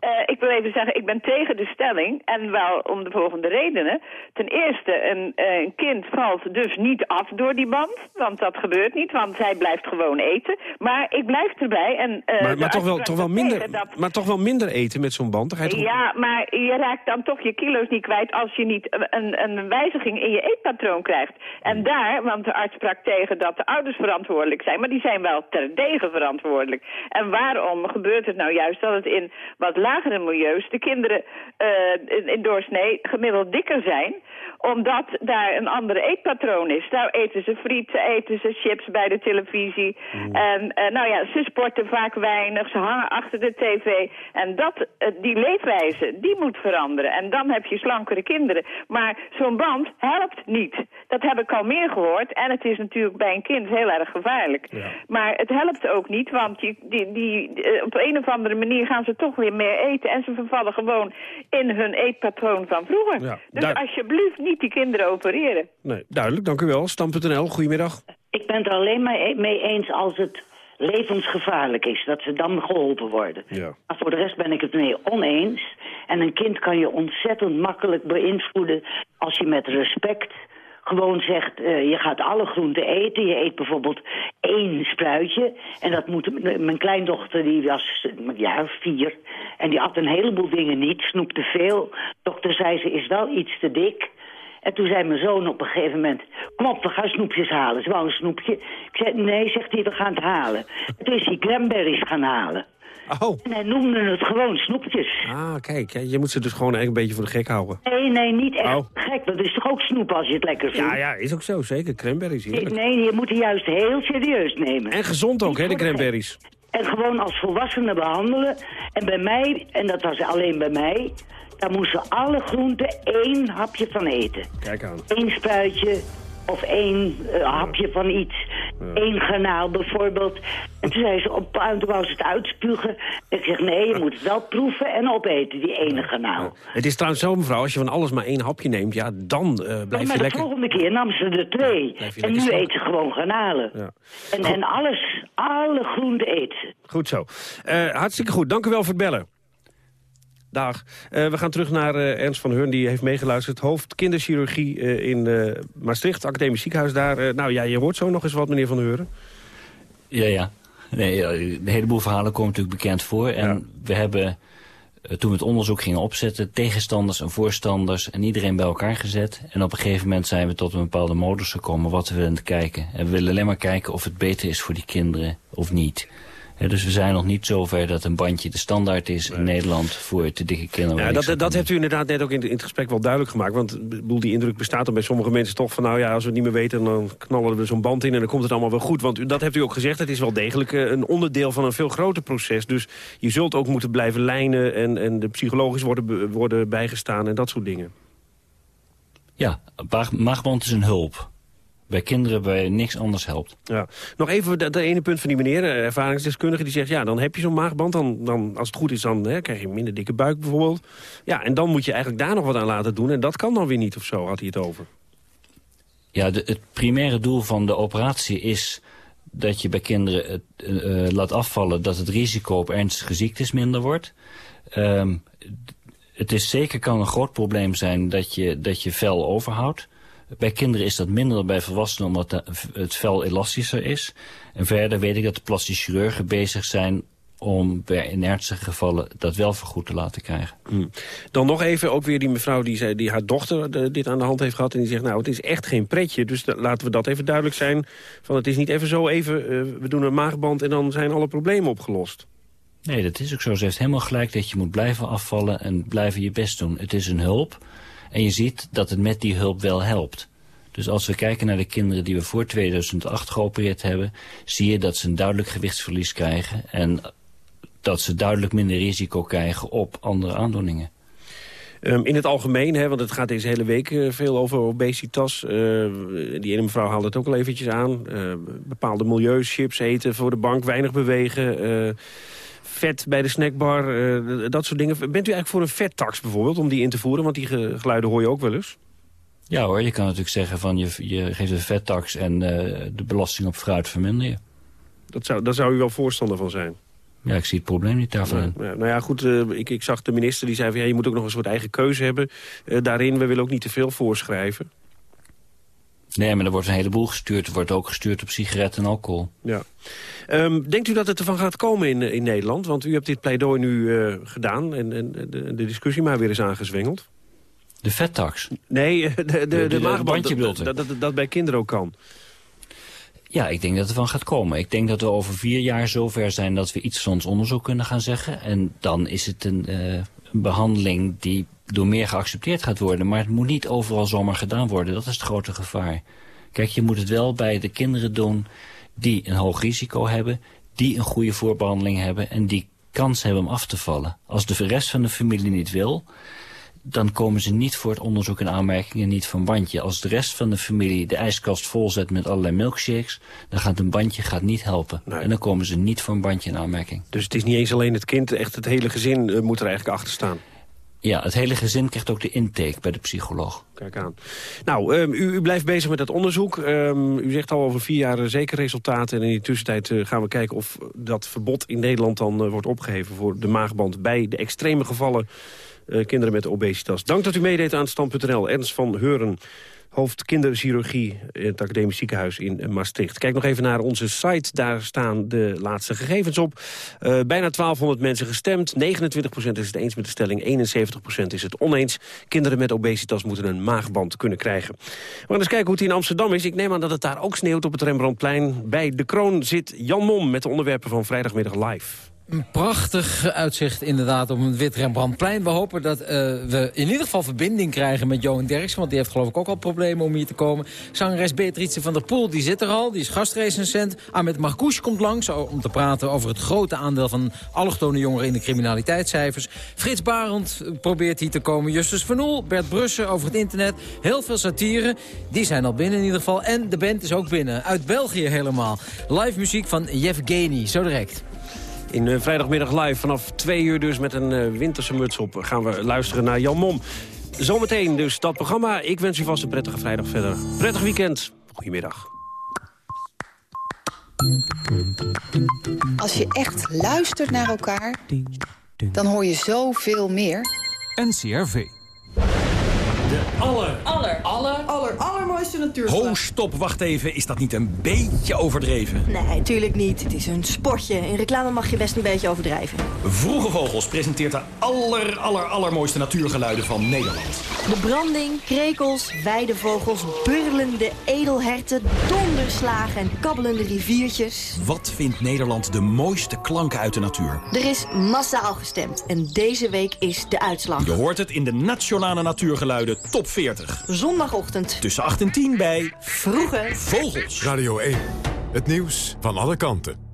Eh, ik wil even zeggen, ik ben tegen de stelling. En wel om de volgende redenen. Ten eerste, een, eh, een kind valt dus niet af door die band. Want dat gebeurt niet, want hij blijft gewoon eten. Maar ik blijf erbij. En, eh, Maar, maar, toch wel, toch wel minder, dat- maar toch wel minder eten met zo'n band. Toch- ja, maar je raakt dan toch je kilo's niet kwijt als je niet een, een, een wijziging in je eetpatroon krijgt. En daar, want de arts sprak tegen dat de ouders verantwoordelijk zijn, maar die zijn wel terdege verantwoordelijk. En waarom gebeurt het nou juist dat het in wat lagere milieus de kinderen eh, in, doorsnee gemiddeld dikker zijn? Omdat daar een andere eetpatroon is. Daar eten ze frieten, eten ze chips bij de televisie. En eh, nou ja, ze sporten vaak weinig, ze hangen achter de tv. En dat, eh, die leefwijze, die moet veranderen. En dan heb je slankere kinderen. Maar zo'n band helpt niet. Dat heb ik al meer gehoord. En het is natuurlijk bij een kind heel erg gevaarlijk. Maar het helpt ook niet, want die, die, die, eh, op een of andere manier gaan ze toch weer meer eten. En ze vervallen gewoon in hun eetpatroon van vroeger. Ja, dus alsjeblieft niet die kinderen opereren. Nee, duidelijk, dank u wel. Stand.nl, goedemiddag. Ik ben het er alleen maar e- mee eens als het levensgevaarlijk is. Dat ze dan geholpen worden. Ja. Maar voor de rest ben ik het mee oneens. En een kind kan je ontzettend makkelijk beïnvloeden... als je met respect gewoon zegt... eh, je gaat alle groenten eten. Je eet bijvoorbeeld één spruitje. En dat moet... Mijn kleindochter die was of vier... en die at een heleboel dingen niet, snoepte veel. Dokter zei ze is wel iets te dik... En toen zei mijn zoon op een gegeven moment... kom op, we gaan snoepjes halen. Ze wou een snoepje. Ik zei, nee, zegt hij, we gaan het halen. En toen is hij cranberries gaan halen. Oh. En hij noemde het gewoon snoepjes. Ah, kijk, je moet ze dus gewoon eigenlijk een beetje voor de gek houden. Nee, nee, niet echt Oh. gek. Dat is toch ook snoep als je het lekker vindt? Ja, ja, is ook zo, zeker. Cranberries, heerlijk. Nee, je moet die juist heel serieus nemen. En gezond ook, hè, de cranberries. En gewoon als volwassenen behandelen. En bij mij, en dat was alleen bij mij... daar moesten alle groenten één hapje van eten. Kijk aan. Eén spuitje of één eh, hapje van iets. Eén garnaal bijvoorbeeld. En toen zei ze, op en toen wou ze het uitspugen. Ik zeg, nee, je moet het wel proeven en opeten, die ene garnaal. Het is trouwens zo, mevrouw, als je van alles maar één hapje neemt... ja, dan eh, blijf maar je de lekker... volgende keer nam ze er twee. En nu eet ze gewoon garnalen. Ja. En, en alles, alle groenten eet ze. Goed zo. Eh, hartstikke goed, dank u wel voor het bellen. Dag. Eh, we gaan terug naar eh, Ernst van Heurn, die heeft meegeluisterd. Hoofd kinderchirurgie eh, in Maastricht, academisch ziekenhuis daar. Nou ja, je hoort zo nog eens wat, meneer van Heuren. Ja, ja. Nee, een heleboel verhalen komen natuurlijk bekend voor. En we hebben, toen we het onderzoek gingen opzetten... tegenstanders en voorstanders en iedereen bij elkaar gezet. En op een gegeven moment zijn we tot een bepaalde modus gekomen... wat we willen kijken. En we willen alleen maar kijken of het beter is voor die kinderen of niet. Dus we zijn nog niet zover dat een bandje de standaard is in Nederland... voor te dikke kinderen. Ja, dat, dat hebt u inderdaad net ook in, het gesprek wel duidelijk gemaakt. Want bedoel, die indruk bestaat dan bij sommige mensen toch van... nou ja, als we het niet meer weten, dan knallen we zo'n band in... en dan komt het allemaal wel goed. Want u, dat hebt u ook gezegd, het is wel degelijk eh, een onderdeel van een veel groter proces. Dus je zult ook moeten blijven lijnen... en, en de psychologisch worden, worden bijgestaan en dat soort dingen. Ja, maagband is een hulp. Bij kinderen bij niks anders helpt. Ja. Nog even dat ene punt van die meneer, eh, ervaringsdeskundige... die zegt, ja, dan heb je zo'n maagband. Dan, dan, als het goed is, dan hè, krijg je een minder dikke buik bijvoorbeeld. Ja, en dan moet je eigenlijk daar nog wat aan laten doen. En dat kan dan weer niet of zo, had hij het over. Ja, de, het primaire doel van de operatie is dat je bij kinderen het, eh, eh, laat afvallen dat het risico op ernstige ziektes minder wordt. Ehm, het is zeker kan een groot probleem zijn dat je, dat je vel overhoudt. Bij kinderen is dat minder dan bij volwassenen omdat het vel elastischer is. En verder weet ik dat de plastische chirurgen bezig zijn om bij in ernstige gevallen dat wel vergoed te laten krijgen. Hmm. Dan nog even, ook weer die mevrouw die, zei, die haar dochter eh, dit aan de hand heeft gehad... en die zegt, nou, het is echt geen pretje. Dus laten we dat even duidelijk zijn. Van, het is niet even zo even, eh, we doen een maagband... en dan zijn alle problemen opgelost. Nee, dat is ook zo. Ze heeft helemaal gelijk dat je moet blijven afvallen en blijven je best doen. Het is een hulp en je ziet dat het met die hulp wel helpt. Dus als we kijken naar de kinderen die we voor 2008 geopereerd hebben... zie je dat ze een duidelijk gewichtsverlies krijgen... en dat ze duidelijk minder risico krijgen op andere aandoeningen. Ehm, in het algemeen, hè, want het gaat deze hele week eh, veel over obesitas. Eh, die ene mevrouw haalde het ook al eventjes aan. Eh, bepaalde milieus, chips eten voor de bank, weinig bewegen... vet bij de snackbar, eh, dat soort dingen. Bent u eigenlijk voor een vettax bijvoorbeeld, om die in te voeren? Want die ge- geluiden hoor je ook wel eens. Ja hoor, je kan natuurlijk zeggen van je, je geeft een vettax... en eh, de belasting op fruit verminder je. Dat zou, daar zou u wel voorstander van zijn. Ja, ik zie het probleem niet daarvan. Ja, nou ja, goed, eh, ik, ik zag de minister die zei van... Ja, je moet ook nog een soort eigen keuze hebben daarin. We willen ook niet te veel voorschrijven. Nee, maar er wordt een heleboel gestuurd. Er wordt ook gestuurd op sigaretten en alcohol. Ja. Ehm, denkt u dat het ervan gaat komen in, in Nederland? Want u hebt dit pleidooi nu eh, gedaan en, en de, de discussie maar weer eens aangezwengeld. De vettax? Nee, de, de, de, de- de maagband, dat, dat, dat bij kinderen ook kan. Ja, ik denk dat het van gaat komen. Ik denk dat we over vier jaar zover zijn dat we iets van ons onderzoek kunnen gaan zeggen. En dan is het een, eh, een behandeling die door meer geaccepteerd gaat worden. Maar het moet niet overal zomaar gedaan worden. Dat is het grote gevaar. Kijk, je moet het wel bij de kinderen doen die een hoog risico hebben... die een goede voorbehandeling hebben en die kans hebben om af te vallen. Als de rest van de familie niet wil dan komen ze niet voor het onderzoek en aanmerkingen niet van bandje. Als de rest van de familie de ijskast vol zet met allerlei milkshakes... dan gaat een bandje gaat niet helpen. En dan komen ze niet voor een bandje in aanmerking. Dus het is niet eens alleen het kind, echt het hele gezin eh, moet er eigenlijk achter staan. Ja, het hele gezin krijgt ook de intake bij de psycholoog. Kijk aan. Nou, ehm, u, u blijft bezig met dat onderzoek. Ehm, u zegt al over vier jaar eh, zeker resultaten. En in die tussentijd eh, gaan we kijken of dat verbod in Nederland dan wordt opgeheven... voor de maagband bij de extreme gevallen kinderen met obesitas. Dank dat u meedeed aan Stand.nl. Ernst van Heuren, hoofd kinderchirurgie in het Academisch Ziekenhuis in eh, Maastricht. Kijk nog even naar onze site, daar staan de laatste gegevens op. Eh, bijna 1200 mensen gestemd, 29% is het eens met de stelling, 71% is het oneens. Kinderen met obesitas moeten een maagband kunnen krijgen. We gaan eens kijken hoe het in Amsterdam is. Ik neem aan dat het daar ook sneeuwt op het Rembrandtplein. Bij De Kroon zit Jan Mom met de onderwerpen van vrijdagmiddag live. Een prachtig uitzicht inderdaad op een wit Rembrandtplein. We hopen dat eh, we in ieder geval verbinding krijgen met Johan Derksen. Want die heeft geloof ik ook al problemen om hier te komen. Zangeres Beatrice van der Poel, die zit er al. Die is gastrecensent. Ahmed Marcouch komt langs om te praten over het grote aandeel van allochtone jongeren in de criminaliteitscijfers. Frits Barend probeert hier te komen. Justus Van Oel, Bert Brussen over het internet. Heel veel satire. Die zijn al binnen in ieder geval. En de band is ook binnen. Uit België helemaal. Live muziek van Yevgeny. Zo direct. In eh, vrijdagmiddag live vanaf twee uur dus met een eh, winterse muts op... gaan we luisteren naar Jan Mom. Zometeen dus dat programma. Ik wens u vast een prettige vrijdag verder. Prettig weekend. Goedemiddag. Als je echt luistert naar elkaar, Dan hoor je zoveel meer. NCRV. De aller, Aller, aller, aller, allermooiste natuursport. Ho, stop, wacht even. Is dat niet een beetje overdreven? Nee, tuurlijk niet. Het is een sportje. In reclame mag je best een beetje overdrijven. Vroege Vogels presenteert de aller, aller, allermooiste natuurgeluiden van Nederland. De branding, krekels, weidevogels, burlende edelherten, donderslagen en kabbelende riviertjes. Wat vindt Nederland de mooiste klanken uit de natuur? Er is massaal gestemd en deze week is de uitslag. Je hoort het in de Nationale Natuurgeluiden Top 40. Zondagochtend. Tussen 8 en 10 bij Vroege Vogels. Radio 1. Het nieuws van alle kanten.